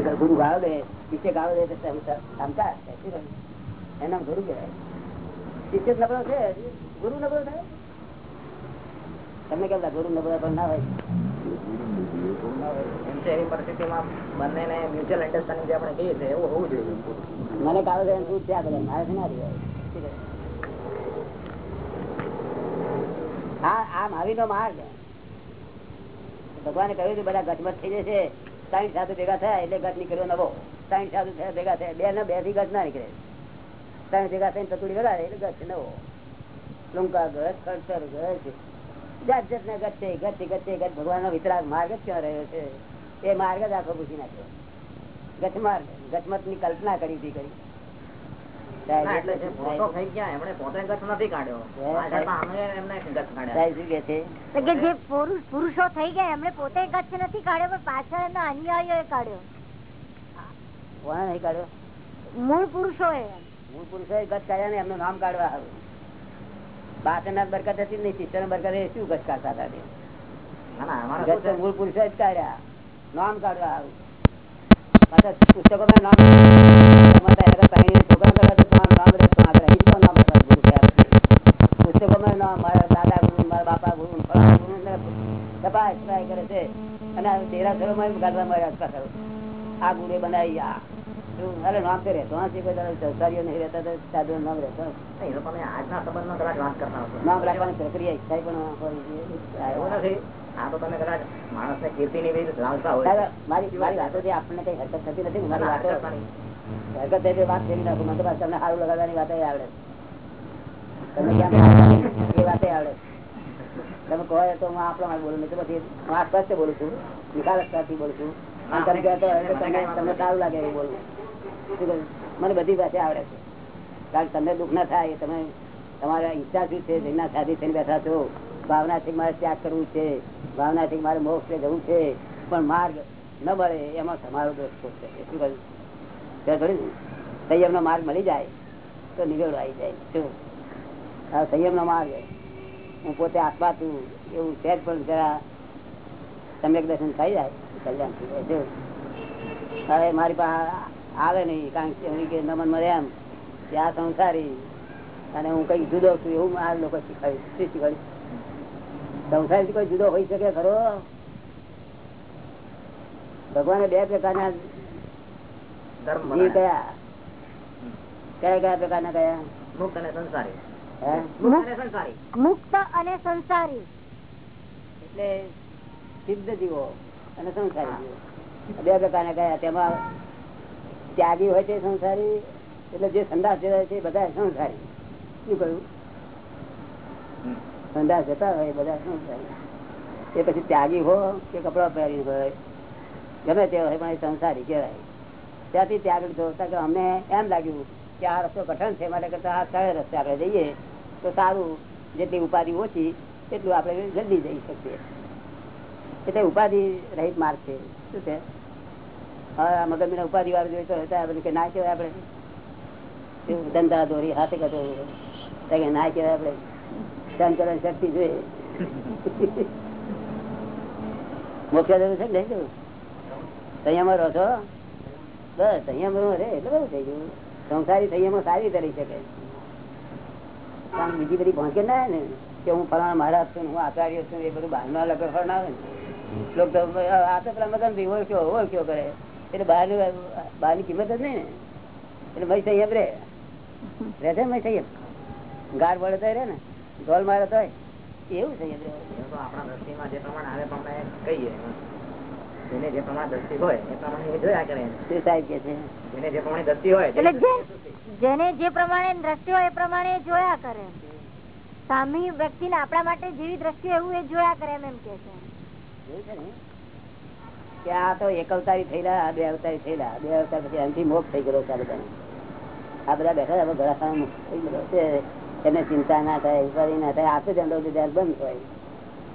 ગુરુ ગાળો દે શિષ્ય ગાળો દે એના ગુરુ કહેવાય. શિષ્ય નબળો છે ગુરુ નબળો થાય? તમે કેમ ગુરુ નબળા પણ ના હોય? મને કાળો દે તું ત્યાં કરે મારે ના રહેવાય. આ આ મારી નો માર્ગ. ભગવાને કહ્યું બધા ગચમત થઈ જશે. સાઈઠ સાધુ ભેગા થયા એટલે ગચ નીકળ્યો નવો. સાઈઠ સાધુ ભેગા થયા. બે ને, બેથી ગચ ના નીકળે. ત્રણ ભેગા થઈને ચતુડી વગાડે, એટલે ગચ નવો. લુંકા ગચ ખડતર ગચ જાત જાત ના ગચ છે ગચ ગચ ગચ ભગવાન નો વિતરાગ માર્ગ જ ક્યાં રહ્યો છે. એ માર્ગ જ આખો પૂછી નાખ્યો. ગચ માર્ગની કલ્પના કરી હતી કરી પુરુષો થઈ ગયા એમણે પોતે ગચ્છ નથી કાઢ્યો પણ પાછળ એમના અન્યાયીઓ કાઢ્યો. કોને નહીં કાઢ્યો? મૂળ પુરુષો મૂળ પુરુષો ગત કાઢ્યા ને એમનું નામ કાઢવા આવ્યું. બાસના બરકત હતી નહીં શિષ્ય બરકત એ શું ગત કાઢતા હતા મૂળ પુરુષો જ કાઢ્યા. નામ કાઢવા આવ્યું. પુસ્તકો નામ પુસ્તકોમાં મારા દાદા ગુરુ મારા બાપા ગુરુ તપાસ કરે છે. અને દેરાસરોમાં કાઢવા મળ્યા આ ગુરે બનાવી આ. અરે નામ તો રહેતો નથી સંસારીઓ નહીં રહેતા સાધુ નામ રહેતો આજના સંબંધમાં કદાચ વાત કરતા નામ રાખવાની પ્રક્રિયા ઈચ્છા પણ એવું નથી. આ તો તમે કદાચ માણસ ને કીર્તિ ની વિરુદ્ધ હોય મારી મારી વાતો આપણને કઈ હરકત થતી નથી મારી વાતો હરકત થઈ વાત કરી નાખું મને તમને સારું લગાડવાની વાત આવડે. તમને એ વાતે આવડે તમે કહો તો હું આપણા માં બોલું નથી પછી હું આ સ્પષ્ટ બોલું છું નિખાલકતાથી બોલું છું. તમે કહેતો તમને સારું લાગે એવું બોલું મને બધી ભાષા આવડે છે. કારણ તમને દુઃખ ના થાય તમે તમારા ઈચ્છા શું છે જેના સાથી થઈને બેઠા છો ભાવનાથી મારે ત્યાગ કરવું છે ભાવનાથી મારે મોક્ષ જવું છે પણ માર્ગ ન મળે એમાં તમારો દોષ છે? શું કહ્યું? સંયમ નો માર્ગ મળી જાય તો નિવેડો આવી જાય. શું? સંયમ નો માર્ગ હું પોતે આત્મા છું એવું સહેજ પણ જરા સમ્યક દર્શન થઈ જાય કલ્યાણ થઈ જાય હવે મારી પાસે આવે નહીં કારણ કે નમન મળે એમ. કે આ સંસારી અને હું કઈ જુદો છું એવું આ લોકો શીખવાડ્યું શું શીખવાડ્યું સંસારી કોઈ જુદો હોઈ શકે ખરો? ભગવાને બે પ્રકારના કયા? કયા કયા પ્રકારના કયા? મુક્ત અને સંસારી. મુક્ત અને સંસારી. એટલે સિદ્ધ જીવો અને સંસારી જીવો. બે પ્રકારના કયા? તેમાં ત્યાગી હોય છે સંસારી એટલે જે સંદાસ જતા છે બધા સંસારી. શું કહ્યું? સંદાસ જતા હોય બધા સંસારી. એ પછી ત્યાગી હો કે કપડા પહેરી હોય ગમે તે હોય પણ સંસારી કહેવાય. ત્યાંથી ત્યાગ જોતા કે અમને એમ લાગ્યું કે આ રસ્તો કઠણ છે, માટે કરતા આ સરળ રસ્તે આપણે જઈએ, તો સારું, જેટલી ઉપાધિ ઓછી એટલું આપણે જલ્દી જઈ શકીએ. એટલે ઉપાધિ રહિત માર્ગ છે. શું છે? હા મગજ ઉપાધિ વાળું જોઈએ તો કે ના કહેવાય આપણે. ધંધા દોરી હાથે કરતો ના કહેવાય આપણે. ધન કરવાની શક્તિ જોઈએ. મોક્ષા જરૂર છે ને સંયમ રહો છો? બસ સંયમ રે એટલે બધું થઈ ગયું. સંસારી સંયમો સારી રહી શકે. બીજી બધી ભોંકે ના ને, કે હું ફલાણા મહારાજ છું હું આચાર્ય છું, એ બધું બહાર ના લગડ ના આવે ને. આ તો પેલા ભાઈ ઓળખ્યો ઓળખ્યો કરે. એટલે બહાર બહારની કિંમત જ નહીં ને. એટલે ભાઈ સંયમ રે. રહે છે ભાઈ સંયમ ગાર વળે તો રે ને. ઢોલ મારે તો એવું સંયમ રે. આપણા દ્રષ્ટિમાં જે પ્રમાણે આવે પ્રમાણે કહીએ. જેને જે પ્રમાણે દ્રષ્ટિ હોય એ પ્રમાણે જોયા કરે. શું સાહેબ કે છે? જેને જે પ્રમાણે દ્રષ્ટિ હોય એટલે જેને જે પ્રમાણે દ્રષ્ટિ હોય એ પ્રમાણે જોયા કરે. સામી વ્યક્તિ ને આપણા માટે જેવી દ્રષ્ટિ એવું એ જોયા કરે એમ એમ કે છે. કે આ તો એક અવતારી થયેલા બે અવતારી થયેલા બે અવતાર પછી એમથી મોક્ષ થઈ ગયો ચાલુ આ બધા આ બધા બેઠા હવે ઘણા મુક્ત થઈ ગયો છે. એને ચિંતા ના થાય ઉપાધિ ના થાય આસુ ધ્યાન બંધ હોય.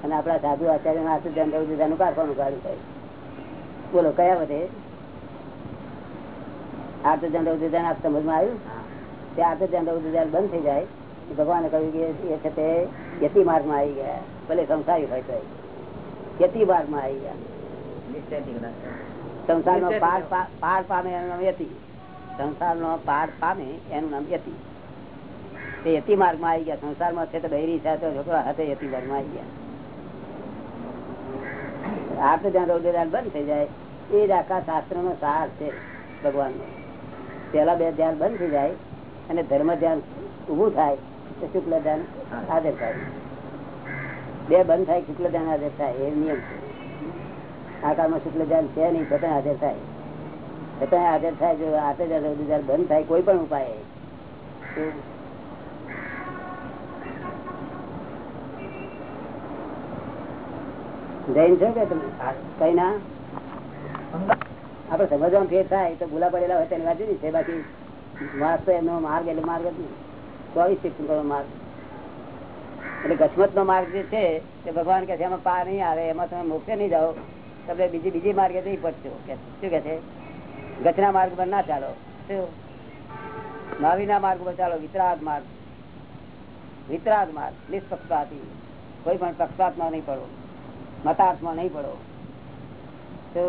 અને આપડા સાધુ આચાર્ય આસુ દંડ ધ્યાન કાઢવાનું કાઢ્યું થાય બોલો કયા વધે આર્થ દંડ ધ્યાન આપ સમજમાં આવ્યું તે આર્થ દંડ ધ્યાન બંધ થઈ જાય. ભગવાને કહ્યું કે એ છે તે યતિ માર્ગમાં આવી ગયા. ભલે સંસારી હોય તો યતિ માર્ગમાં આવી ગયા સંસારનો પાર પાર પામે એનું નામ યતિ. સંસારનો પાર પામે એનું નામ યતિ. તે યતિ માર્ગમાં આવી ગયા. સંસારમાં છે તો છે તો છોકરા હાથે યતિ માર્ગમાં આવી ગયા. આર્થ જ્યાં રૌદ્ર બંધ થઈ જાય, એ જ આખા શાસ્ત્ર નો સાર છે ભગવાન નો પેલા બે ધ્યાન બંધ થઈ જાય અને ધર્મ ધ્યાન ઉભું થાય તો શુક્લ ધ્યાન હાજર થાય. બે બંધ થાય, શુક્લ ધ્યાન હાજર થાય, એ નિયમ છે. આ કાળમાં શુક્લ ધ્યાન છે નહીં છતાં હાજર થાય. છતાં હાજર થાય, જો આતે જ્યાં રૌદ્ર બંધ થાય, કોઈ પણ ઉપાય તો જૈન છો કે તમે? કઈ ના? આપડે સમજવામાં ફેર થાય તો ભૂલા પડેલા હોય તેની વાત છે બાકી માર્ગ તો એમનો માર્ગ એટલે માર્ગ જ નહીં. ચોવીસ તીર્થંકરનો માર્ગ. એટલે ગસમત નો માર્ગ જે છે, તે ભગવાન કે છે એમાં પાર નહીં આવે, એમાં તમે મોક્ષે નહીં જાઓ. તમે બીજી બીજી માર્ગે નહીં પડશો કે શું કે છે? ગચના માર્ગ પર ના ચાલો. શું? નાવીના માર્ગ પર ચાલો, વિતરાગ માર્ગ. વિતરાગ માર્ગ, નિષ્પક્ષપાતી. કોઈ પણ પક્ષપાતમાં નહીં પડો. મતાર્થમાં નહીં પડો. તો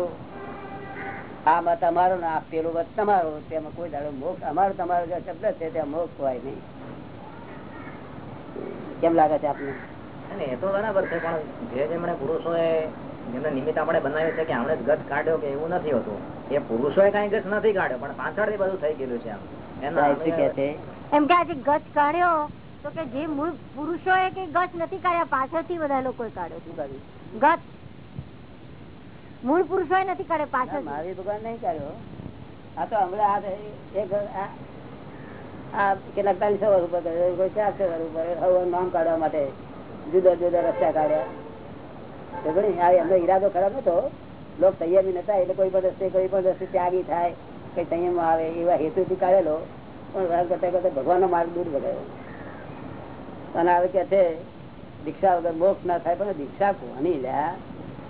આ મત અમારો ને આ પેલો મત તમારો તેમાં કોઈ દાડો મોક્ષ અમારો તમારો જે શબ્દ છે ત્યાં મોક્ષ હોય નહીં. કેમ લાગે છે આપને? એ તો બરાબર છે પણ જે જેમણે પુરુષોએ જેમને નિમિત્ત આપણે બનાવ્યું છે કે આપણે ગત કાઢ્યો કે એવું નથી હોતું. એ પુરુષોએ કઈ ગત નથી કાઢ્યો પણ પાછળથી બધું થઈ ગયેલું છે આમ. એમ કે આજે ગત કાઢ્યો તો કે જે મૂળ પુરુષોએ કે ગચ નથી કાઢ્યા પાછળથી બધા લોકોએ કાઢ્યો શું કર્યું? ગચ મૂળ પુરુષો નથી કરે પાછળ મહાવીર ભગવાન નહીં કર્યો આ તો કેટલાક ત્રણસો વર્ષ ઉપર કર્યો, ચારસો વર્ષ ઉપર નામ કાઢવા માટે જુદા જુદા રસ્તા કાઢ્યા. એમનો ઈરાદો ખરાબ નતો. લોક સંયમી નતા એટલે કોઈ પણ રસ્તે કોઈ પણ રસ્તે ત્યાગી થાય કઈ સંયમ આવે એવા હેતુથી કાઢેલો. પણ કરતા કરતા ભગવાનનો માર્ગ દૂર ભગાયો અને હવે કે છે દીક્ષા વગર મોક્ષ ના થાય પણ દીક્ષા કોની લ્યા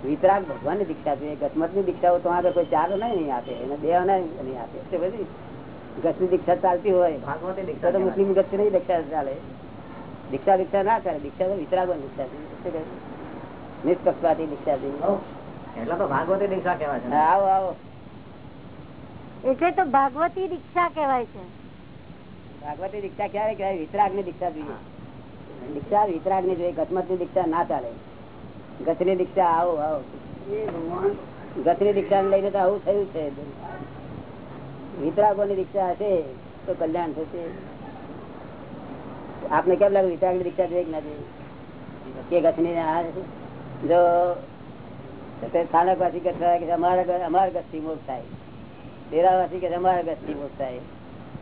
વિતરાગ ભગવાનની દીક્ષા છે. ગતમતની દીક્ષાઓ તો આગળ કોઈ ચાલો નહીં આપે એને દેહ નહીં આપે. એટલે બધી ગતની દીક્ષા ચાલતી હોય. ભાગવતી તો દીક્ષા તો મુસ્લિમ ગત નહીં દીક્ષા ચાલે. દીક્ષા દીક્ષા ના કરે. દીક્ષા તો વિતરાગો દીક્ષા છે. નિષ્પક્ષપાતી દીક્ષા છે. એટલે તો ભાગવતી દીક્ષા કહેવાય છે આવો આવો. એટલે તો ભાગવતી દીક્ષા કહેવાય છે. ભાગવતી દીક્ષા ક્યારે કહેવાય? વિતરાગની દીક્ષા જોઈએ. દીક્ષા વિતરાગની જોઈએ ગતમતની દીક્ષા ના ચાલે. ગતની દીક્ષા આવો આવો. ગતની દીક્ષા લઈને તો આવું થયું છે. વિતરાગો ની દીક્ષા હશે તો કલ્યાણ થશે. આપને કેમ લાગે વિતરાગની દીક્ષા જોઈએ ના કે ગતની જો સ્થાનકવાસી કે અમારા અમારા થી મોક્ષ થાય. ડેરાવાસી કે અમારા થી મોક્ષ થાય.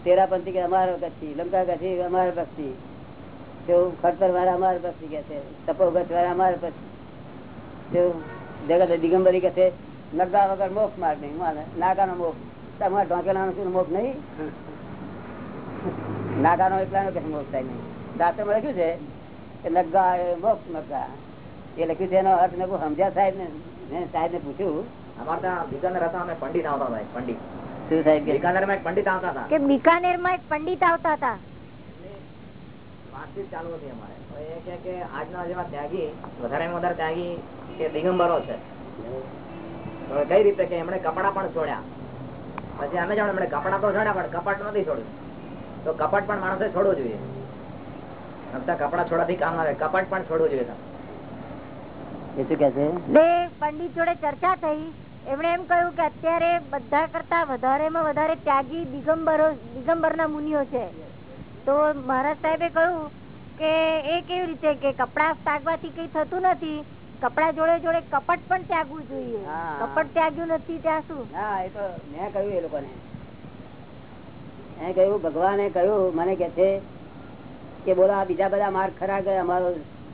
તેરા પંથી કે અમારો ગતિ લંકા ગતિ અમારા ભક્તિ કેવું ખડતર વાળા અમારા ભક્તિ કે છે તપોગત વાળા અમારા ભક્તિ કેવું જગત દિગંબરી કે છે નગા વગર મોક્ષ માર્ગ નહીં માને નાગાનો મોક્ષ. તમારા ઢોકેલાનો શું મોક્ષ નહીં? નાગાનો એકલાનો કે મોક્ષ થાય નહીં. શાસ્ત્રમાં લખ્યું છે કે નગા એ મોક્ષ નગા એ લખ્યું છે એનો અર્થ મેં સમજ્યા સાહેબ ને મેં સાહેબ ને પૂછ્યું. અમારે ત્યાં અમે પંડિત આવતા હતા પંડિત. શું સાહેબ કે? બિકાનેરમાં એક પંડિત આવતા હતા. કે બિકાનેરમાં એક પંડિત આવતા હતા? વાતચીત ચાલુ હતી અમારે. એ કહે કે આજના જેવા ત્યાગી વધારે વધારે ત્યાગી કે દિગંબરો છે. તો કઈ રીતે કે એમણે કપડા પણ છોડ્યા. પછી અમે જાણ એમણે કપડા તો છોડ્યા પણ કપટ નથી છોડ્યું. તો કપટ પણ માણસે છોડવું જોઈએ. નકતા કપડા છોડવાથી કામ આવે. કપટ પણ છોડવું જોઈએ એ શું કે છે? એટલે પંડિત જોડે ચર્ચા થઈ. એમણે એમ કહ્યું કે અત્યારે બધા કરતા વધારેમાં વધારે ત્યાગી દિગંબરો દિગંબરના મુનિઓ છે. તો મહારાજ સાહેબે કહ્યું કે એ કેવી રીતે કે કપડા ત્યાગવાથી કઈ થતું નથી. કપડા જોડે જોડે કપટ પણ ત્યાગવું જોઈએ. કપટ ત્યાગ્યું નથી ત્યાં શું? હા એ તો મેં કહ્યું એ લોકોને. મેં કહ્યું ભગવાને કહ્યું મને કે છે કે બોલો આ બીજા બધા માર્ગ ખરા કે અમારો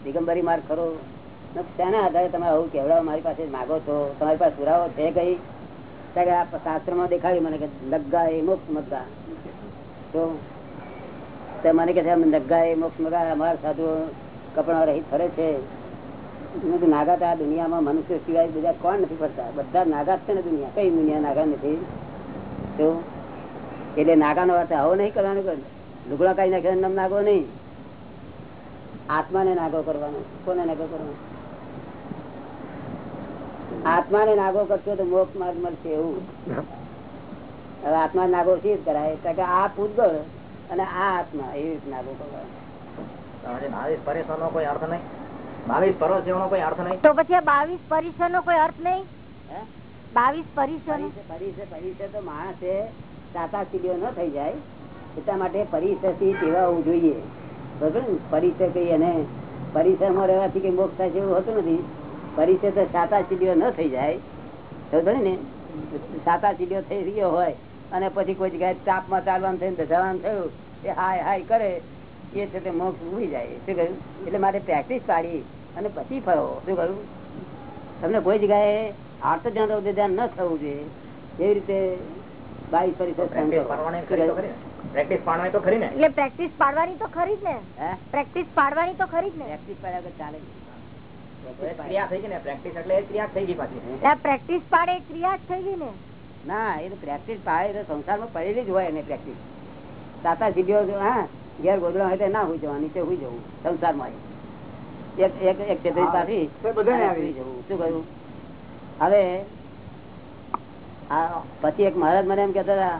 દિગંબરી માર્ગ ખરો? તેના આધારે તમે આવું કેવડાવો? મારી પાસે માગો છો? તમારી પાસે પુરાવો છે કઈ? આ શાસ્ત્રમાં દેખાડ્યું મને કે લગ્ગા એ મુક્ત મગ્ગા. તો તો મને કે છે આમ મોક્ષ મગા અમારા સાધુ કપડા રહી ફરે છે. નાગા આ દુનિયામાં મનુષ્ય સિવાય બીજા કોણ નથી ફરતા? બધા નાગા છે ને દુનિયા. કઈ દુનિયા નાગા નથી? તો એટલે નાગાનો અર્થ આવો નહીં કરવાનો કે લુગડા કાઢી નાખે નામ નાગો નહીં. આત્માને નાગો કરવાનો. કોને નાગો કરવાનો? આત્માને નાગો કરશો તો મોક્ષ માર્ગ મળશે એવું. હવે આત્મા નાગો શી કરાય? કે આ પૂતગળ અને આ આત્મા એવી રીતના લોકો કરાય બાવીસ પરેશો નો કોઈ અર્થ નહીં. બાવીસ પરોશ કોઈ અર્થ નહીં. તો પછી આ બાવીસ પરિસર નો કોઈ અર્થ નહીં? બાવીસ પરિસર પરિસર પરિસર તો માણસે સાતા સીડીઓ ન થઈ જાય. એટલા માટે પરિસરથી ટેવાવું જોઈએ. બરોબર ને? પરિસર કઈ અને પરિસરમાં રહેવાથી કઈ મોક્ષ થાય એવું હોતું નથી. પરિસર તો સાતા સીડીઓ ન થઈ જાય. બરોબર ને? સાતા સીડીઓ થઈ રહ્યો હોય અને પછી કોઈ જગ્યાએ તાપમાં ચાલવાનું થયું ધસાવાનું થયું. એ હાય હાય કરે. એ છે તે મોક્ષ ઊભી જાય. શું કહ્યું? એટલે માટે પ્રેક્ટિસ પાડી અને પછી ફરો. શું કહ્યું તમને કોઈ જગ્યાએ આર્થ ધ્યાન રહું ધ્યાન ન થવું જોઈએ. એવી રીતે પ્રેક્ટિસ પાડવાની તો ખરી ને. પ્રેક્ટિસ પાડવાની તો ખરી ને. એટલે પ્રેક્ટિસ પાડવાની તો ખરી જ ને. પ્રેક્ટિસ પાડવાની તો ખરી જ ને. પ્રેક્ટિસ પાડ્યા વગર ચાલે નહીં. તો એ ક્રિયા થઈ ગઈ ને. પ્રેક્ટિસ એટલે ક્રિયા થઈ ગઈ પાછી. પ્રેક્ટિસ પાડે ક્રિયા જ થઈ ગઈ ને. ના એ તો પ્રેક્ટિસ પાડે તો સંસારમાં પડેલી જ હોય એને પ્રેક્ટિસ તાતા સીડીઓ હા ઘેર ગોદડા હોય તો ના હોય જવા નીચે હોય જવું સંસારમાં એક એક એક છેતરી પાછી તો બધાને અને આવી. હોઈ જવું. શું કહ્યું હવે આ પછી એક મહારાજ મને એમ કહેતા હતા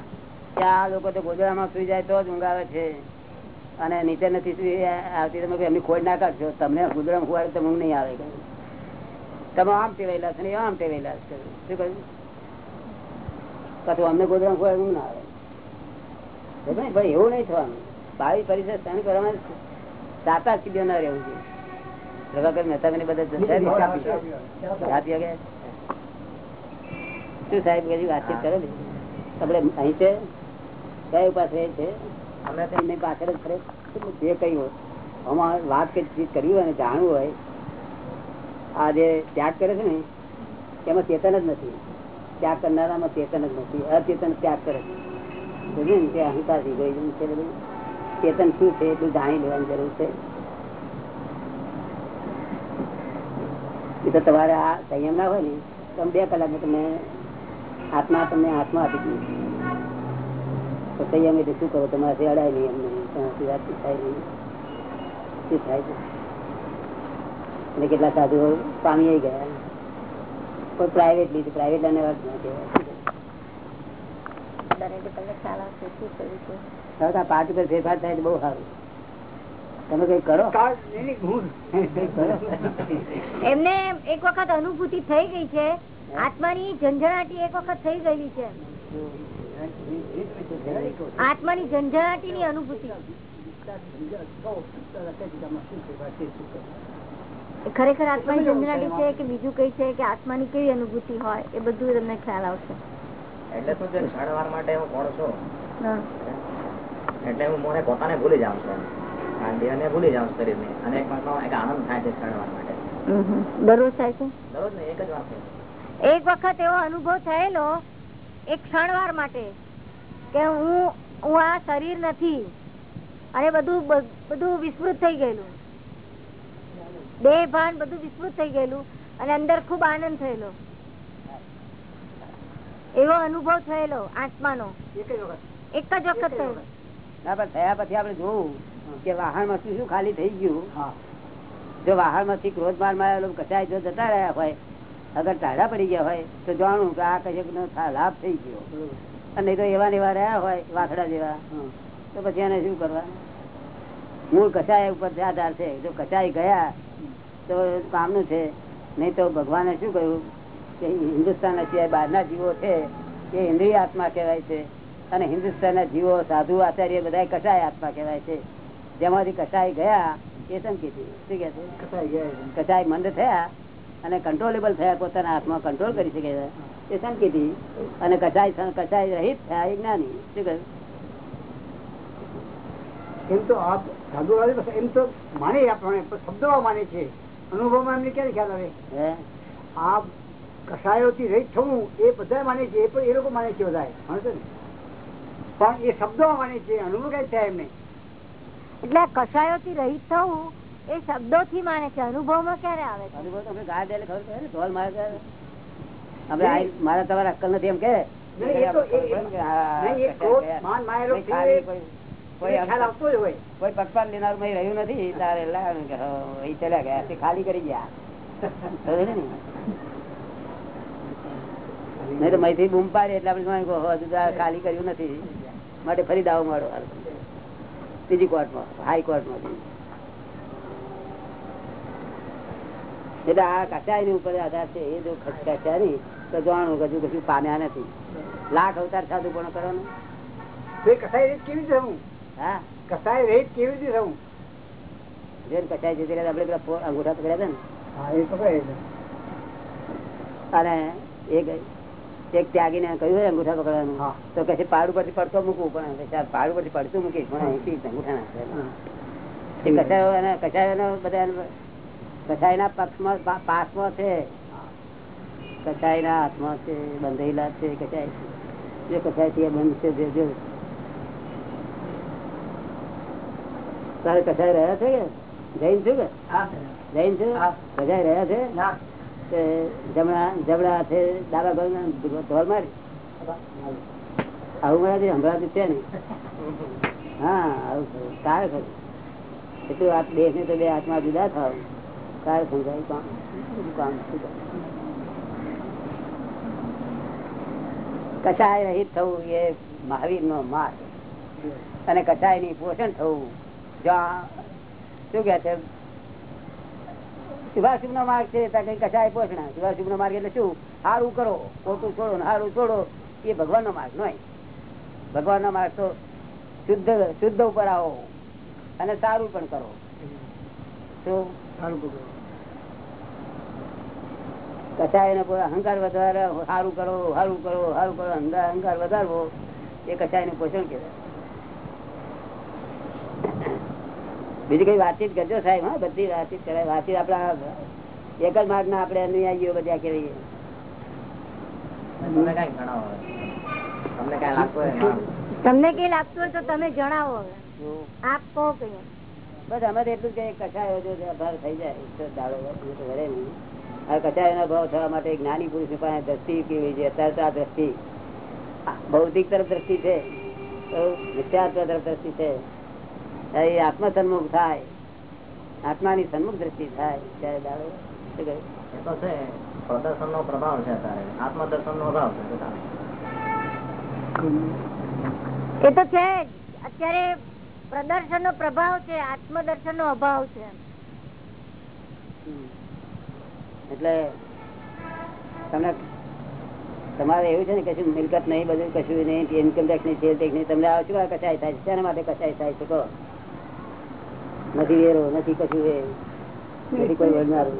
કે આ લોકો તો ગોદડામાં સુઈ જાય તો જ ઊંઘ આવે છે. અને નીચે નથી સુઈ આવતી તમે એમની ખોડ ના કાઢશો. તમને ગોદડામાં ખોવાડે તો ઊંઘ નહીં આવે. તમે આમ ટેવાયેલા છો આમ ટેવાયેલા છે. શું કહ્યું પાછું અમને ગોદડામાં ખોવા એવું ના આવે. ભાઈ એવું નહીં થવાનું. ભાવિ પરિસર સહન કરવામાં સાતા સીધો ના રહેવું જોઈએ. પ્રભાકર મહેતા બધા જતા રહ્યા. શું સાહેબ કઈ વાતચીત કરે ને આપડે અહીં છે? કઈ પાસે છે? અમે એમની પાછળ જ જે કઈ હોય. અમારે વાત કઈ ચીજ કરવી હોય ને જાણવું હોય આ જે ત્યાગ કરે છે ને એમાં ચેતન જ નથી. ત્યાગ કરનારામાં ચેતન જ નથી. અચેતન ત્યાગ કરે ને? તે અહંકારથી છે ચેતન શું છે એટલું જાણી લેવાની જરૂર છે. તો તમારે આ સંયમ ના હોય ને, તો બે કલાકમાં તમે આત્મા તમને આત્મા આપી દીધું તો સંયમ એટલે શું કરો? તમારાથી અડાય નહીં એમને. તમારાથી વાત થાય નહીં. શું થાય છે? અને કેટલા સાધુઓ પામી ગયા. કોઈ પ્રાઇવેટ લીધું પ્રાઇવેટ અને પાર્ટી પર ફેરફાર થાય બહુ સારું. તમે કઈ કરો? કાળ નહીં, નહીં, હું કઈ કરો. એમને એક વખત અનુભૂતિ થઈ ગઈ છે. આત્માની ઝંઝણાટી એક વખત થઈ ગયેલી છે. આત્માની ઝંઝણાટી ની અનુભૂતિ ખરેખર આત્માની ઝંઝણાટી છે કે બીજું કઈ છે કે આત્માની કેવી અનુભૂતિ હોય એ બધું તમને ખ્યાલ આવશે. એટલે શું છે ક્ષણવાર માટે હું કોણ છું? એટલે હું મને પોતાને ભૂલી જાઉં છું. દેહને ભૂલી જાઉં શરીરને. અને એક આનંદ થાય છે ક્ષણવાર માટે. દરરોજ થાય છે? દરરોજ ને એક જ વાર એક વખત એવો અનુભવ થયેલો એક ક્ષણવાર માટે કે હું હું આ શરીર નથી. અને બધું બધું વિસ્તૃત થઈ ગયેલું. દેહ ભાન બધું વિસ્તૃત થઈ ગયેલું અને અંદર ખૂબ આનંદ થયેલો. એવો અનુભવ થયેલો આત્માનો. એક જ વખત. એક જ વખત થયેલો ના પણ થયા પછી આપણે જોવું કે વાહનમાંથી શું ખાલી થઈ ગયું. જો વાહનમાંથી ક્રોધ મારમાં કચાય જો જતા રહ્યા હોય અગર ટાઢા પડી ગયા હોય તો જાણવું કે આ કશેક નો લાભ થઈ ગયો. અને તો એવા ને એવા રહ્યા હોય વાસડા જેવા. તો પછી એને શું કરવા? મૂળ કચાય ઉપર આધાર છે જો કચાઈ ગયા તો કામનું છે. નહીં તો ભગવાને શું કહ્યું? કે હિન્દુસ્તાન સિવાય બહારના જીવો છે એ ઇન્દ્રિય આત્મા કહેવાય છે. અને હિન્દુસ્તાનના જીવો સાધુ આચાર્ય બધા કસાય આત્મા કહેવાય છે. જેમાંથી કસાય ગયા એ સંકેતી. શું કે છે. કચાય મંદ થયા અને કંટ્રોલેબલ થયા પોતાના હાથમાં કંટ્રોલ કરી શકે છે. એ સંકેતી. અને કચાય કચાય રહિત થયા એ જ્ઞાની. શું કહ્યું એમ તો આપ સાધુ એમ તો માને આપણે શબ્દો માને છે. અનુભવમાં એમને ક્યારે ખ્યાલ આવે? આ આ કસાયોથી રહિત થવું એ બધા માને છે એ પણ એ લોકો માને છે બધા માણસો ને? પણ એ શબ્દો માને છે અનુભવ કઈ થાય એમને? એટલે કસાયો થી રહિત થવું એ શબ્દો થી માને છે અનુભવમાં ક્યારે આવે અનુભવ તો ગા દે ખબર પડે ને ઢોલ મારે ત્યારે. મારા તમારા અક્કલ નથી એમ કે કોઈ- પક્ષપાત લેનાર રહ્યું નથી તારે ચલ્યા ગયા તે ખાલી કરી ગયા. નહીં? તો મહીથી બૂમ પાડે એટલે આપણે ખાલી કર્યું નથી. માટે ફરી દાવો મારો ત્રીજી કોર્ટમાં હાઈ કોર્ટમાં એટલે આ કચાયની ઉપર આધાર છે એ જો કચાયની તો જાણવું કે હજુ કશું પામ્યા નથી. લાખ અવતાર સાધુ પણ કરવાનું. કસાય કેવી થવું હા. કસાય રેટ કેવી રીતે થવું? જેમ જતી પેલા અંગૂઠા પકડ્યા હતા ને. એ પકડાય અને એક એક ત્યાગીને કહ્યું હોય અંગૂઠા પકડવાનું તો કે પાડ ઉપરથી પડતો મૂકવું પણ પાડ ઉપરથી પડતું મૂકીશ પણ અહીંથી અંગૂઠા નાખે કચાયો અને કચાયોનો બધા કચાયના પક્ષમાં પાસમાં છે. કચાયના હાથમાં છે બંધેલા છે કચાય જે કચાય તે બંધ છે જે તારે કસાય રહ્યા છે કે? જૈન છું કે? જૈન છું? કસાય રહ્યા છે? જમણા જમણા હાથે ડાબા ગળના ધોલ મારી? આવું મારાથી હમણાં છે ને હા આવું તારે ખરું એટલું આ દેશ ને તો બે હાથમાં જુદા થાવ. તારે સમજાય કામ કામ શું કચાય રહિત થવું એ મહાવીર નો માર્ગ. અને કચાયની પોષણ થવું શું કે છે? શુભાશુભ નો માર્ગ છે ત્યાં કઈ શુભાશુભ નો. માર્ગ એટલે શું? હારું કરો ખોટું છોડો ને સારું છોડો. એ ભગવાન નો માર્ગ નહીં ભગવાન નો માર્ગ તો શુદ્ધ શુદ્ધ ઉપર આવો અને સારું પણ કરો. શું? સારું કરો. કચાય ને અહંકાર વધારે સારું કરો સારું કરો સારું કરો અહંકાર વધારવો એ કચાયનું પોષણ કહેવાય. બીજી કઈ વાતચીત કરજો સાહેબ હા બધી વાતચીત કરાય. વાતચીત આપડા એક જ માર્ગ ના આપડે અનુયાયીઓ બધા ગણાવો તમને કઈ લાગતું હોય તો તમે જણાવો આપ કહો કઈ. બસ અમે એટલું કે કચાયો જો અભાર થઈ જાય. તો દાડો વરે નહીં. હવે કચાયો ભાવ થવા માટે જ્ઞાની પુરુષ પાસે દ્રષ્ટિ કેવી છે? અત્યારે તો આ દ્રષ્ટિ ભૌતિક તરફ દ્રષ્ટિ છે. તો મિથ્યાત્વ તરફ દ્રષ્ટિ છે. એ આત્મ સન્મુખ થાય. આત્માની સન્મુખ દ્રષ્ટિ થાય. ત્યારે દાડો. પ્રદર્શન નો પ્રભાવ છે આત્મદર્શન નો અભાવ છે એ તો છે અત્યારે પ્રદર્શન નો પ્રભાવ છે આત્મદર્શન નો અભાવ છે. એટલે તમને તમારે એવું છે ને કશું મિલકત નહીં બધું કશું નહીં ઇન્કમ ટેક્સ નહીં સેલ ટેક્સ નહીં તમને આવો શું આ કચાય થાય છે? શેના માટે કચાય થાય છે? કહો. નથી વેરો નથી કશું એ. નથી કોઈ વળનારું?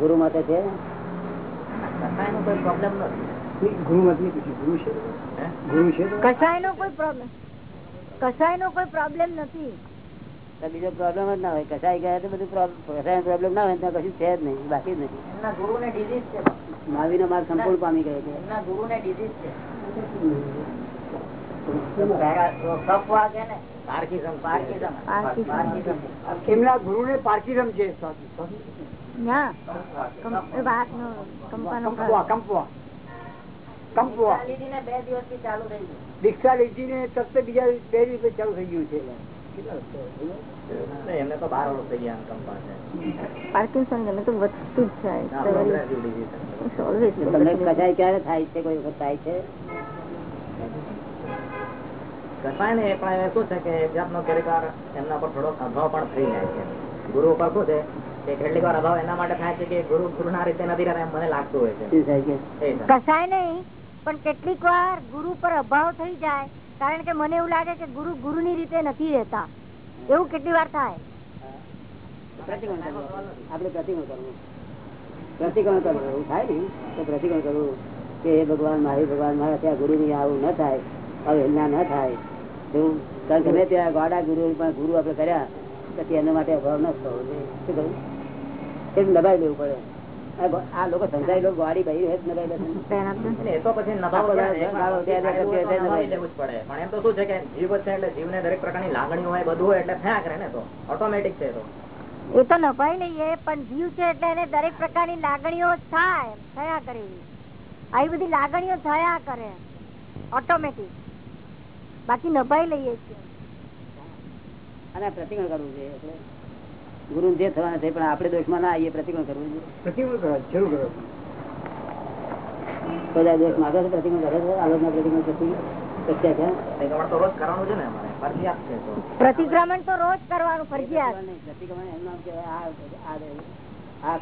ગુરુ માટે છે? કસાયનો નથી. ગુરુ મત નહીં પૂછ્યું. ગુરુ છે? ગુરુ છે કસાય નો કોઈ પ્રોબ્લેમ કસાય નો કોઈ પ્રોબ્લેમ નથી. બીજો પ્રોબ્લેમ જ ના હોય. કસાઈ ગયા તો બધું કસાય પ્રોબ્લેમ ના હોય તો કશું છે જ નહીં. બાકી જ નથી. ગુરુ ને disease છે. માવી નો માર્ગ સંપૂર્ણ પામી ગયો છે. ગુરુ ને disease છે. એમના ગુરુ ને પાર્કિઝમ છે દીક્ષા લીધી ને તરત બીજા બે દિવસે ચાલુ થઈ ગયું છે. એમને તો બાર વર્ષ થઈ ગયા કંપા છે. પાર્કિન્સન ગમે તો વધતું જ જાય. તમને ક્યારે થાય છે? કોઈ વખત થાય છે? કસાય ને એ પણ એ શું છે કે જાતનો ક્યારેક વાર એમના પર થોડો અભાવ પણ થઈ જાય છે. ગુરુ ઉપર શું છે કે કેટલીક વાર અભાવ એના માટે થાય છે કે ગુરુ ગુરુના રીતે નથી રહેતા મને લાગતું હોય છે. કસાય નહીં પણ કેટલીક વાર ગુરુ પર અભાવ થઈ જાય કારણ કે મને એવું લાગે કે ગુરુ ગુરુની રીતે નથી રહેતા. એવું કેટલી વાર થાય? કરવું. આપણે કરવું. પ્રતિક્રમણ કરવું. એવું થાય ને? તો પ્રતિકોણ કરવું કે હે ભગવાન મારી ભગવાન મારા ત્યાં ગુરુ ની આવું ન થાય અવહેલના ન થાય. એવું? કારણ કે ગમે ત્યાં ગોડા ગુરુ પણ ગુરુ આપણે કર્યા પછી એના માટે અભાવ ન થવો જોઈએ શું કહ્યું? દબાઈ લેવું પડે? આ લોકો સમજાય લોકો ગાડી બહી રહે દબાઈ એ તો પછી નભાવ આખો છે ને, એક વાર દાડો પછી ત્યાં ખાવું હોય તો ત્યાં નભાવી દેવું જ પડે. પણ એમ તો શું છે કે જીવ છે એટલે જીવને દરેક પ્રકારની લાગણી હોય બધું હોય એટલે થયા કરે ને તો. ઓટોમેટિક છે એ તો. એ તો નભાઈ લઈએ પણ જીવ છે એટલે એને દરેક પ્રકારની લાગણીઓ થાય થયા કરે. આવી બધી લાગણીઓ થયા કરે. ઓટોમેટિક બાકી નભાઈ લઈએ છીએ. અને પ્રતિક્રમણ કરવું જોઈએ ગુરુ જે થવાના છે પણ આપણે દોષમાં ના આવીએ પ્રતિકોણ કરવું જોઈએ. પ્રતિકોણ કરો જરૂર કરો. બધા દોષ માગે છે પ્રતિકોણ કરે છે આલોકના પ્રતિક્રમણ પ્રતિ પ્રત્યા પ્રતિક્રમણ તો રોજ કરવાનું છે ને ફરજિયાત પ્રતિક્રમણ તો રોજ કરવાનું ફરજિયાત. નહીં, પ્રતિક્રમણ એમ નામ આ આ આ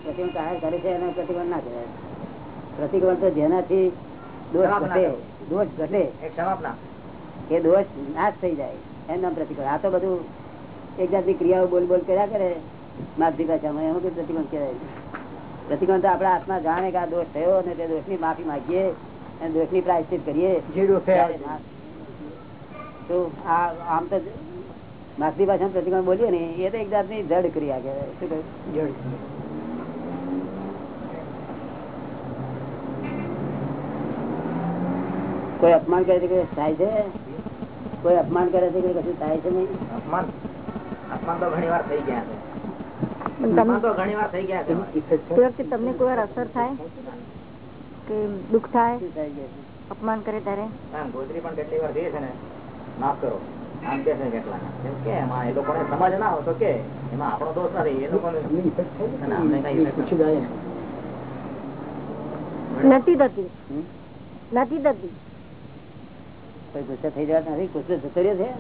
કરે છે એનો પ્રતિક્રમણ ના કહેવાય. પ્રતિક્રમણ તો જેનાથી દોષ ઘટે દોષ ઘટે. ક્ષમાપના એ દોષ નાશ થઈ જાય. એમનો નામ આ તો બધું એક જાતની ક્રિયાઓ બોલ બોલ કર્યા કરે માફી ભાષામાં એમાં કોઈ પ્રતિકોણ કહેવાય પ્રતિકોણ તો આપણા હાથમાં જાણે કે આ દોષ થયો અને તે દોષની માફી માગીએ અને દોષની પ્રાયશ્ચિત કરીએ. તો આ આમ તો માફી ભાષામાં પ્રતિકોણ બોલીએ ને એ તો એક જાતની જડ ક્રિયા કહેવાય. શું કહ્યું? કોઈ અપમાન કરે થાય છે? કોઈ અપમાન કરે છે કે કશું થાય છે નહીં? અપમાન? અપમાન તો ઘણી વાર થઈ ગયા છે. તમને કોઈ વાર અસર થાય? કે દુઃખ થાય? અપમાન કરે ત્યારે? હા, પણ કેટલી વાર છે ને માફ કરો. આમ કે છે કેટલા એમ કે એમાં એ લોકોને સમજ ના આવતો કે એમાં આપણો દોષ નથી એ લોકોને થતી. નથી થતી. ગુસ્સે થઈ જવા નથી? ગુસ્સે જતો રહ્યો છે.